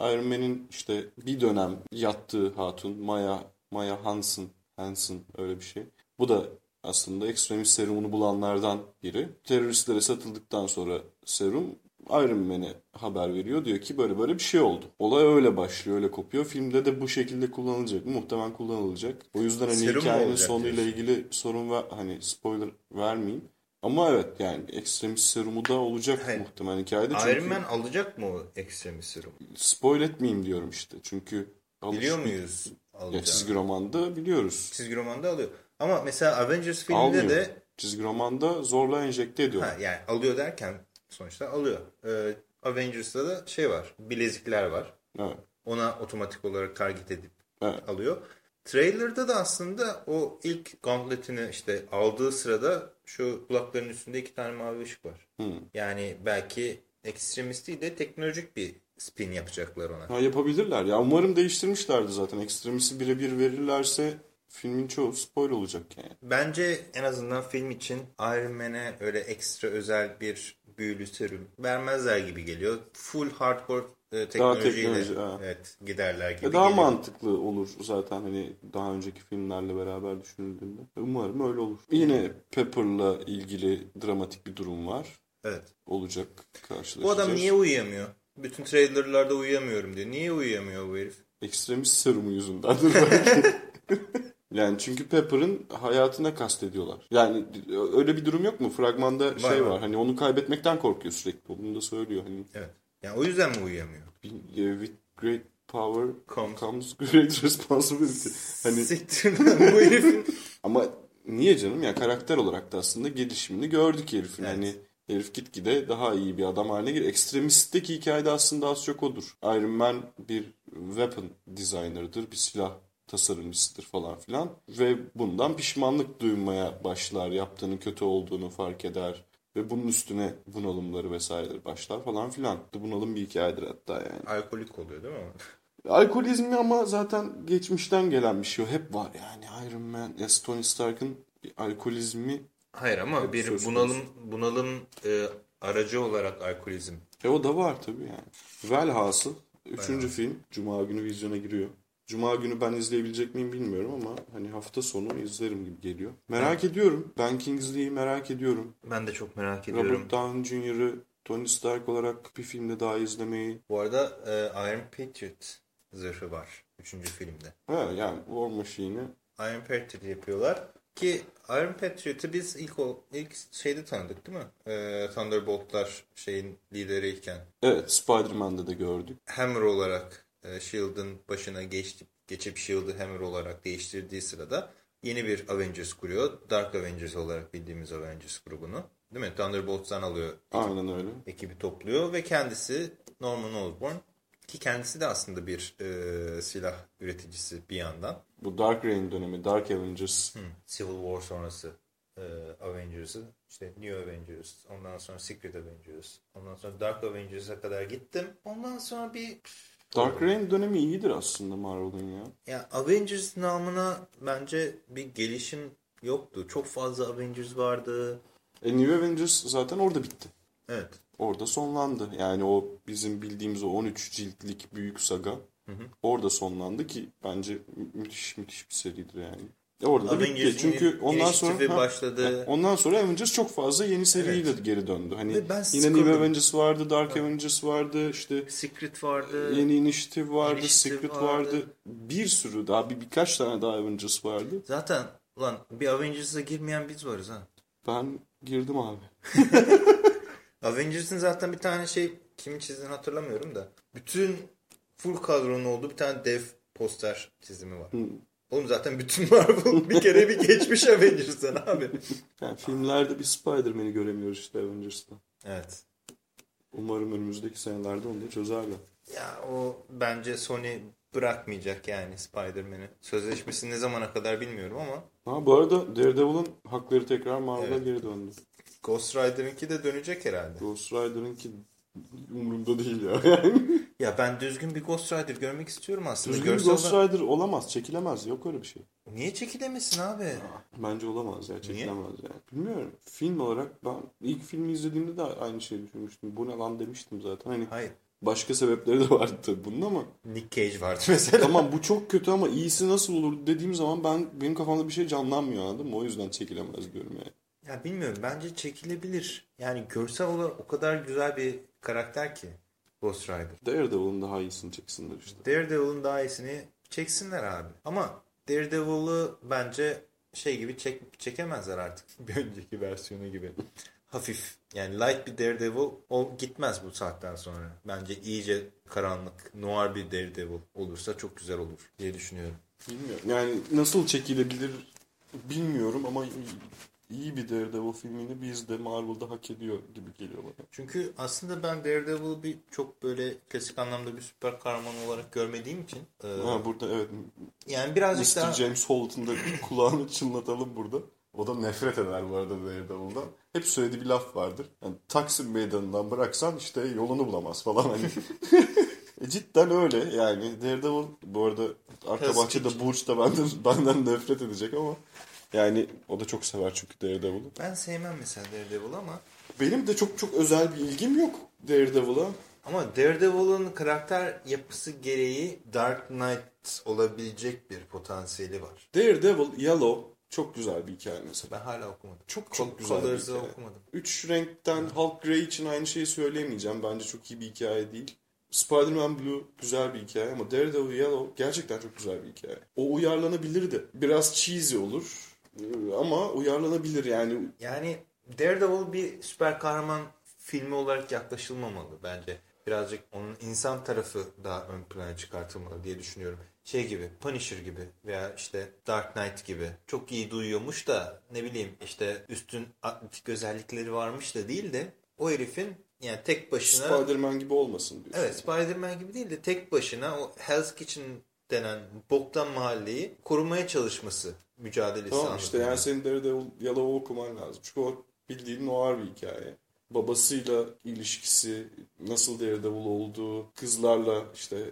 Iron Man'in işte bir dönem yattığı hatun Maya Maya Hansen Hansen öyle bir şey. Bu da aslında ekstremist serumunu bulanlardan biri. Teröristlere satıldıktan sonra serum Iron Man'e haber veriyor. Diyor ki böyle böyle bir şey oldu. Olay öyle başlıyor, öyle kopuyor. Filmde de bu şekilde kullanılacak? Muhtemelen kullanılacak. O yüzden hani Serum hikayenin sonuyla diyorsun? ilgili sorun ve hani spoiler vermeyeyim. Ama evet yani ekstremist serumu da olacak Hayır. muhtemelen hikayede. Çünkü Iron Man alacak mı o ekstremist serum? spoil etmeyeyim diyorum işte. Çünkü Biliyor muyuz Ya çizgi romanda biliyoruz. Çizgi romanda alıyor. Ama mesela Avengers filminde Almıyor. de Çizgi romanda zorla enjekte ediyorlar. ha, yani alıyor derken sonuçta alıyor. Ee, Avengers'ta da şey var. Bilezikler var. Evet. Ona otomatik olarak target edip Evet. alıyor. Trailer'da da aslında o ilk gauntletini işte aldığı sırada şu kulaklarının üstünde iki tane mavi ışık var. Hı. Yani belki ekstremist değil de teknolojik bir spin yapacaklar ona. Ha, yapabilirler ya. Umarım değiştirmişlerdi zaten. Ekstremisi birebir verirlerse filmin çoğu spoil olacak yani. Bence en azından film için Iron Man'e öyle ekstra özel bir büyülü serum vermezler gibi geliyor. Full hardcore e, teknolojiyle teknoloji, evet, giderler gibi Ya daha geliyor. mantıklı olur zaten hani daha önceki filmlerle beraber düşünüldüğünde. Umarım öyle olur. Yine Pepper'la ilgili dramatik bir durum var. Evet. Olacak karşılaşacağız. Bu adam niye uyuyamıyor? Bütün trailerlarda uyuyamıyorum diyor. Niye uyuyamıyor bu herif? Ekstremist serumu yüzündendir belki. <laughs> yani çünkü Pepper'ın hayatına kastediyorlar. Yani öyle bir durum yok mu? Fragmanda şey var. var. Hani onu kaybetmekten korkuyor sürekli. Bunu da söylüyor. Hani Evet. Yani o yüzden mi uyuyamıyor? with great power Comes- comes great responsibility. Hani Siktir lan bu herifin. <laughs> ama niye canım? Ya karakter olarak da aslında gelişimini gördük herifin. Evet. Hani herif gitgide daha iyi bir adam haline geliyor. Ekstremistteki hikayede aslında az çok odur. Iron Man bir weapon designer'dır. Bir silah tasarımcısıdır falan filan. Ve bundan pişmanlık duymaya başlar. Yaptığının kötü olduğunu fark eder. Ve bunun üstüne bunalımları vesaireleri başlar falan filan. Bunalım bir hikayedir hatta yani. Alkolik oluyor değil mi? Alkolizmi ama zaten geçmişten gelen bir şey. Hep var yani. Iron Man, ya Tony Stark'ın alkolizmi. Hayır ama Hep bir bunalım bunalım e, aracı olarak alkolizm. E o da var tabii yani. Velhasıl üçüncü film Cuma günü vizyona giriyor. Cuma günü ben izleyebilecek miyim bilmiyorum ama hani hafta sonu izlerim gibi geliyor. Merak ediyorum. Ben Kingsley'i merak ediyorum. Ben de çok merak ediyorum. Robert Downey Jr.'ı Tony Stark olarak bir filmde daha izlemeyi. Bu arada e, Iron Patriot zırhı var. Üçüncü filmde. Ha, yani War Machine'i Iron Patriot yapıyorlar. Ki Iron Patriot'ı biz ilk o, ilk şeyde tanıdık değil mi? E, Thunderbolt'lar şeyin lideriyken. evet Spider-Man'de de gördük. Hammer olarak e, Shield'ın başına geçti, geçip Shield'ı Hammer olarak değiştirdiği sırada yeni bir Avengers kuruyor. Dark Avengers olarak bildiğimiz Avengers grubunu. Değil mi? Thunderbolt'tan alıyor Aynen öyle. ekibi topluyor ve kendisi Norman Osborn ki kendisi de aslında bir e, silah üreticisi bir yandan. Bu Dark Reign dönemi, Dark Avengers Civil War sonrası e, Avengers'ı işte New Avengers, ondan sonra Secret Avengers, ondan sonra Dark Avengers'a kadar gittim. Ondan sonra bir Dark Reign dönemi iyidir aslında Marvel'ın ya. ya Avengers namına bence bir gelişim yoktu. Çok fazla Avengers vardı. E New Avengers zaten orada bitti. Evet. Orada sonlandı. Yani o bizim bildiğimiz o 13 ciltlik büyük saga orada sonlandı ki bence mü- müthiş müthiş bir seridir yani. Orada da bitti. Çünkü ondan sonra ha, başladı. ondan sonra Avengers çok fazla yeni seriyle geri döndü. Hani Ve ben yine New. Avengers vardı, Dark Avengers vardı, işte Secret vardı. yeni Initiative vardı, Initiative Secret vardı. vardı. Bir sürü daha bir birkaç tane daha Avengers vardı. Zaten ulan bir Avengers'a girmeyen biz varız ha. Ben girdim abi. <laughs> Avengers'ın zaten bir tane şey kimin çizdiğini hatırlamıyorum da. Bütün full kadronun olduğu bir tane dev poster çizimi var. Oğlum zaten bütün Marvel bir kere bir geçmiş Avengers'tan abi. <laughs> Yani filmlerde bir Spider-Man'i göremiyoruz işte Avengers'ta. Evet. Umarım önümüzdeki senelerde onu da çözerler. Ya o bence Sony bırakmayacak yani Spider-Man'i. Sözleşmesi ne zamana kadar bilmiyorum ama Ha bu arada Daredevil'ın hakları tekrar Marvel'a Evet. geri döndü. Ghost Rider'ınki de dönecek herhalde. Ghost Rider'ınki umurumda değil ya. Yani. Ya ben düzgün bir Ghost Rider görmek istiyorum aslında. Düzgün bir Görsel Ghost olarak- Rider olamaz, çekilemez. Yok öyle bir şey. Niye çekilemesin abi? Bence olamaz ya, çekilemez yani. Bilmiyorum. Film olarak ben ilk filmi izlediğimde de aynı şeyi düşünmüştüm. Bu ne lan demiştim zaten. Hani Hayır. başka sebepleri de vardı tabii bunun ama Nick Cage vardı mesela. tamam bu çok kötü ama iyisi nasıl olur dediğim zaman ben benim kafamda bir şey canlanmıyor anladın mı? O yüzden çekilemez diyorum yani. Ya bilmiyorum bence çekilebilir. Yani görsel olarak o kadar güzel bir karakter ki Ghost Rider. Daredevil'ın daha iyisini çeksinler işte. Daredevil'ın daha iyisini çeksinler abi. Ama Daredevil'ı bence şey gibi çek, çekemezler artık. <laughs> Bir önceki versiyonu gibi. Hafif. Yani light bir Daredevil o gitmez bu saatten sonra. Bence iyice karanlık, noir bir Daredevil olursa çok güzel olur diye düşünüyorum. Bilmiyorum. Yani nasıl çekilebilir bilmiyorum ama iyi bir Daredevil filmini biz de Marvel'da hak ediyor gibi geliyor bana. Çünkü aslında ben Daredevil'ı bir çok böyle klasik anlamda bir süper kahraman olarak görmediğim için e, Ha burada evet yani birazcık Mr. daha James Holt'un da <laughs> kulağını çınlatalım burada. O da nefret eder bu arada Daredevil'dan. Hep söylediği bir laf vardır. Yani Taksim Meydanı'ndan bıraksan işte yolunu bulamaz falan hani. <laughs> E, Cidden öyle yani Daredevil bu arada arka bahçede. Burç da benden, benden nefret edecek ama yani o da çok sever çünkü Daredevil'ı. ben sevmem mesela Daredevil ama Benim de çok çok özel bir ilgim yok Daredevil'a. ama Daredevil'ın karakter yapısı gereği Dark Knight olabilecek bir potansiyeli var. Daredevil Yellow çok güzel bir hikaye mesela. Ben hala okumadım. Çok çok güzel bir hikaye. okumadım. Üç renkten Hulk Grey için aynı şeyi söyleyemeyeceğim. Bence çok iyi bir hikaye değil. Spider-Man Blue güzel bir hikaye ama Daredevil Yellow gerçekten çok güzel bir hikaye. O uyarlanabilirdi. Biraz cheesy olur ama uyarlanabilir yani. Yani Daredevil bir süper kahraman filmi olarak yaklaşılmamalı bence. Birazcık onun insan tarafı daha ön plana çıkartılmalı diye düşünüyorum. Şey gibi Punisher gibi veya işte Dark Knight gibi çok iyi duyuyormuş da ne bileyim işte üstün atletik özellikleri varmış da değil de o herifin yani tek başına Spider-Man gibi olmasın diyorsun. Evet Spider-Man gibi değil de tek başına o Hell's Kitchen denen boktan mahalleyi korumaya çalışması mücadelesi Tamam işte anlatılıyor. yani senin Daredevil Yellow'u okuman lazım. Çünkü o bildiğin noir bir hikaye. Babasıyla ilişkisi, nasıl Daredevil olduğu, kızlarla işte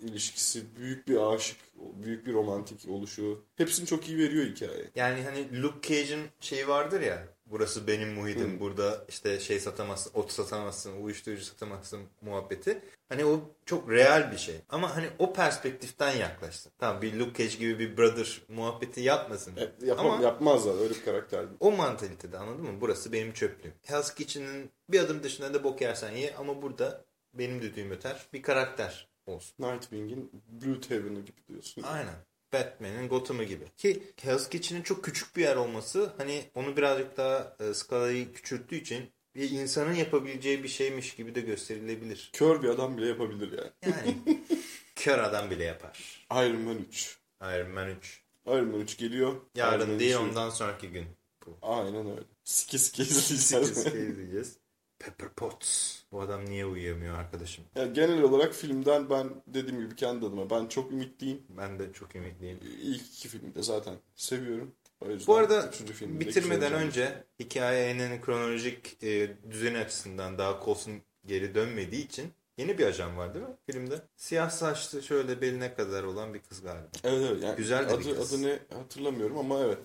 ilişkisi, büyük bir aşık, büyük bir romantik oluşu. Hepsini çok iyi veriyor hikaye. Yani hani Luke Cage'in şeyi vardır ya burası benim muhitim burada işte şey satamazsın ot satamazsın uyuşturucu satamazsın muhabbeti. Hani o çok real bir şey ama hani o perspektiften yaklaşsın. Tamam bir Luke Cage gibi bir brother muhabbeti yapmasın. E, yapam- ama Yapmazlar öyle bir karakter o mantalitede anladın mı? Burası benim çöplüğüm. Hell's Kitchen'ın bir adım dışında da bok yersen ye ama burada benim düdüğüm öter bir karakter olsun. Nightwing'in Blue Haven'ı gibi diyorsun. Aynen. Batman'in Gotham'ı gibi. Ki Hell's Kitchen'in çok küçük bir yer olması hani onu birazcık daha e, skalayı küçülttüğü için bir insanın yapabileceği bir şeymiş gibi de gösterilebilir. Kör bir adam bile yapabilir yani. Yani <laughs> kör adam bile yapar. Iron Man 3. Iron Man 3. Iron Man 3 geliyor. Yarın Man değil 3'ü- ondan sonraki gün. Aynen öyle. Sike Sıkı izleyeceğiz. sıkı <laughs> izleyeceğiz. Pepper Potts. Bu adam niye uyuyamıyor arkadaşım? Yani genel olarak filmden ben dediğim gibi kendi adıma ben çok ümitliyim. Ben de çok ümitliyim. İlk iki filmi de zaten seviyorum. Bu arada bitirmeden önce hikaye eninin kronolojik e, düzeni açısından daha Coulson geri dönmediği için yeni bir ajan var değil mi filmde? Siyah saçlı şöyle beline kadar olan bir kız galiba. Evet evet. Yani Güzel de bir adı, kız. adını hatırlamıyorum ama evet.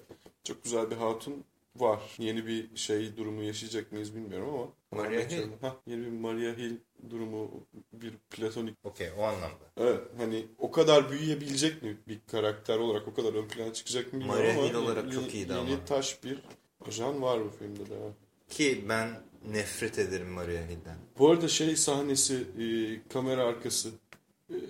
Çok güzel bir hatun var. Yeni bir şey durumu yaşayacak mıyız bilmiyorum ama. Maria Hill. Hah, yeni bir Maria Hill durumu bir platonik. Okey o anlamda. Evet hani o kadar büyüyebilecek mi bir karakter olarak o kadar ön plana çıkacak mı bilmiyorum Maria ama Hill olarak çok iyiydi yeni ama. taş bir ajan var bu filmde de. Ki ben nefret ederim Maria Hill'den. Bu arada şey sahnesi e, kamera arkası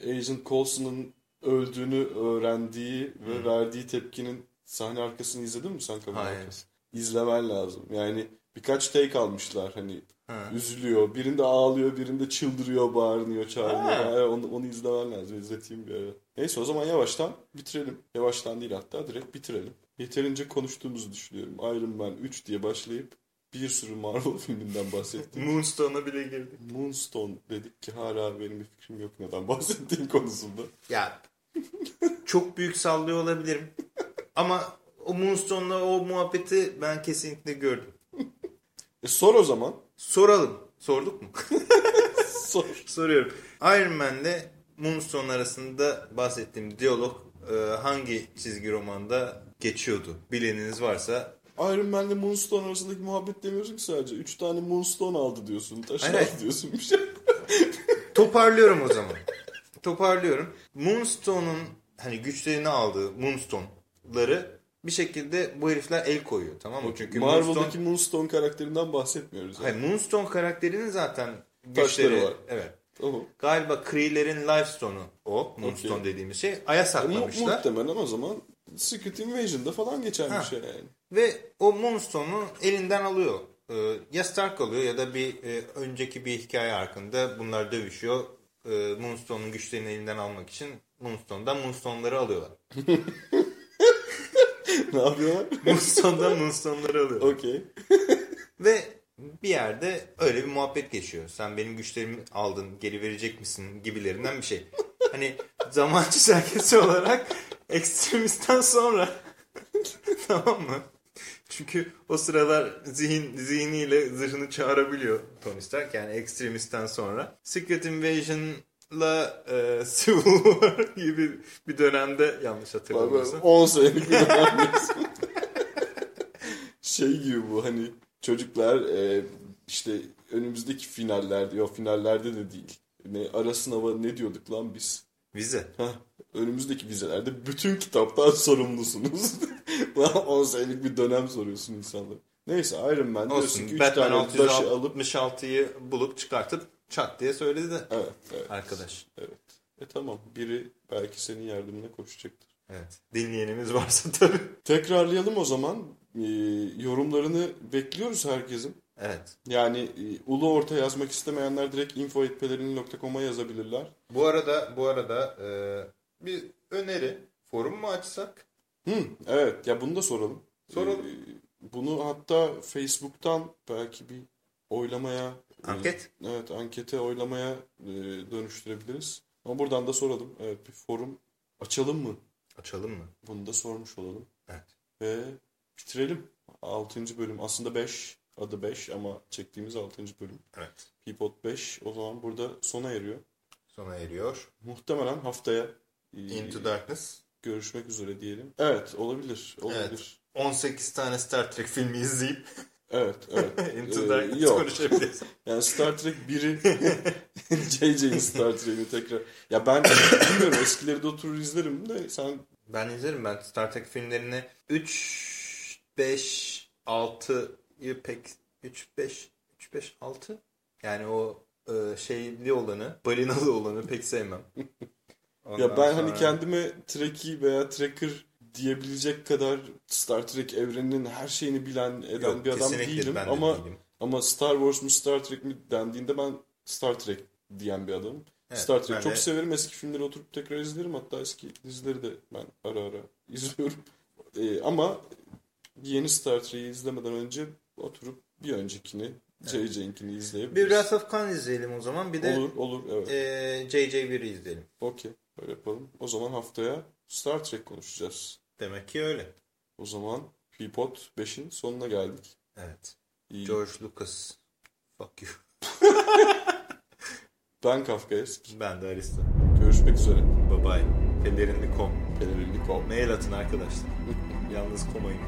e, Agent Coulson'ın öldüğünü öğrendiği ve verdiği tepkinin sahne arkasını izledin mi sen kamera Hayır. arkası? İzlemen lazım. Yani birkaç take almışlar hani Ha. üzülüyor. Birinde ağlıyor, birinde çıldırıyor, bağırıyor, çağırıyor. Ha. Yani onu, onu izlemen lazım. İzleteyim bir ara. Neyse o zaman yavaştan bitirelim. Yavaştan değil hatta direkt bitirelim. Yeterince konuştuğumuzu düşünüyorum. Iron Man 3 diye başlayıp bir sürü Marvel <laughs> filminden bahsettik. Moonstone'a bile girdik. Moonstone dedik ki hala benim bir fikrim yok neden bahsettiğim <laughs> konusunda. Ya çok büyük sallıyor olabilirim. Ama o Moonstone'la o muhabbeti ben kesinlikle gördüm. E sor o zaman. Soralım. Sorduk mu? <laughs> Sor. Soruyorum. Iron Man'le Moonstone arasında bahsettiğim diyalog e, hangi çizgi romanda geçiyordu? Bileniniz varsa. Iron Man'le Moonstone arasındaki muhabbet demiyorsun ki sadece. Üç tane Moonstone aldı diyorsun. Taş aldı diyorsun bir şey. <laughs> Toparlıyorum o zaman. Toparlıyorum. Moonstone'un hani güçlerini aldığı Moonstone'ları bir şekilde bu herifler el koyuyor tamam mı? Çünkü Marvel'daki Moonstone, Moonstone karakterinden bahsetmiyoruz. Yani. hayır, Moonstone karakterinin zaten Taşları güçleri var. Evet. Tamam. Galiba Kree'lerin Lifestone'u o. Moonstone Okey. dediğimiz şey. Aya saklamışlar. muhtemelen o zaman Secret Invasion'da falan geçen Ha. bir şey yani. Ve o Moonstone'u elinden alıyor. Ee, ya Stark alıyor ya da bir e, önceki bir hikaye hakkında bunlar dövüşüyor. Ee, Moonstone'un güçlerini elinden almak için Moonstone'dan Moonstone'ları alıyorlar. <laughs> <laughs> ne yapıyorlar? Moonstone'dan Moonstone'ları alıyorlar. Okey. <laughs> Ve bir yerde öyle bir muhabbet geçiyor. Sen benim güçlerimi aldın, geri verecek misin gibilerinden bir şey. Hani zaman çizelgesi olarak <laughs> ekstremistten sonra tamam mı? Çünkü o sıralar zihin zihniyle zırhını çağırabiliyor Tony Stark yani ekstremistten sonra. Secret Invasion'la e, <laughs> Civil War gibi bir dönemde yanlış hatırlamıyorsam. 10 senelik bir dönemdeyiz. <laughs> şey gibi bu hani çocuklar e, işte önümüzdeki finallerde yok finallerde de değil. Ne, ara sınava ne diyorduk lan biz? Vize. Heh, önümüzdeki vizelerde bütün kitaptan <laughs> sorumlusunuz. Lan 10 senelik bir dönem soruyorsun insanlara. Neyse Iron Man diyorsun ki Olsun. 3 Batman tane taşı alıp 666'yı bulup çıkartıp çat diye söyledi de evet, evet, arkadaş. evet. E tamam biri belki senin yardımına koşacaktır. Evet. Dinleyenimiz varsa <laughs> tabii. Tekrarlayalım o zaman. Ee, yorumlarını bekliyoruz herkesin. Evet. Yani e, ulu orta yazmak istemeyenler direkt info.pelerin.com'a yazabilirler. Bu arada bu arada e, bir öneri. Forum mu açsak? Hı, evet ya bunu da soralım. Soralım. Ee, bunu hatta Facebook'tan belki bir oylamaya e, Anket. evet ankete oylamaya e, dönüştürebiliriz. Ama buradan da soralım. Evet bir forum açalım mı? Açalım mı? Bunu da sormuş olalım. Evet. Ve bitirelim. 6. bölüm. Aslında 5. Adı 5 ama çektiğimiz 6. bölüm. Evet. Peapod 5 o zaman burada sona eriyor. Sona eriyor. Muhtemelen haftaya e, Into Darkness. görüşmek üzere diyelim. Evet olabilir. Olabilir. 18 tane Star Trek filmi izleyip Evet, evet. <laughs> Into Ee, Darkness yok. konuşabiliriz. <laughs> Yani Star Trek 1'i <laughs> JJ'in Star Trek'ini tekrar. Ya ben bilmiyorum eskileri de oturur izlerim de sen Ben izlerim. Ben Star Trek filmlerini 3, 5, 6'yı pek 3, 5, 3, 5, 6 yani o e, şeyli olanı, balinalı olanı pek sevmem. Ondan ya ben hani sonra- kendime Trekkie veya Trekker diyebilecek kadar Star Trek evreninin her şeyini bilen eden Yok, bir adam değilim ben de ama değilim. ama Star Wars mu Star Trek mi dendiğinde ben Star Trek diyen bir adamım. Evet, Star Trek çok de- severim. Eski filmleri oturup tekrar izlerim. Hatta eski dizileri de ben ara ara izliyorum. <laughs> Ee, ama yeni Star Trek'i izlemeden önce oturup bir öncekini JJ'inkini Bir izleyebiliriz. Wrath of Khan izleyelim o zaman. Bir de Olur olur evet. e, JJ1'i izleyelim. Okey öyle yapalım. O zaman haftaya Star Trek konuşacağız. Demek ki öyle. O zaman Peapod 5'in sonuna geldik. Evet. İyi. George Lucas. Fuck you. <laughs> Ben Kafkaesk. Ben de Arista. Görüşmek üzere. Bye bye. Pelerinli.com Pelerinli.com Mail atın arkadaşlar. <laughs> Yalnız komayın.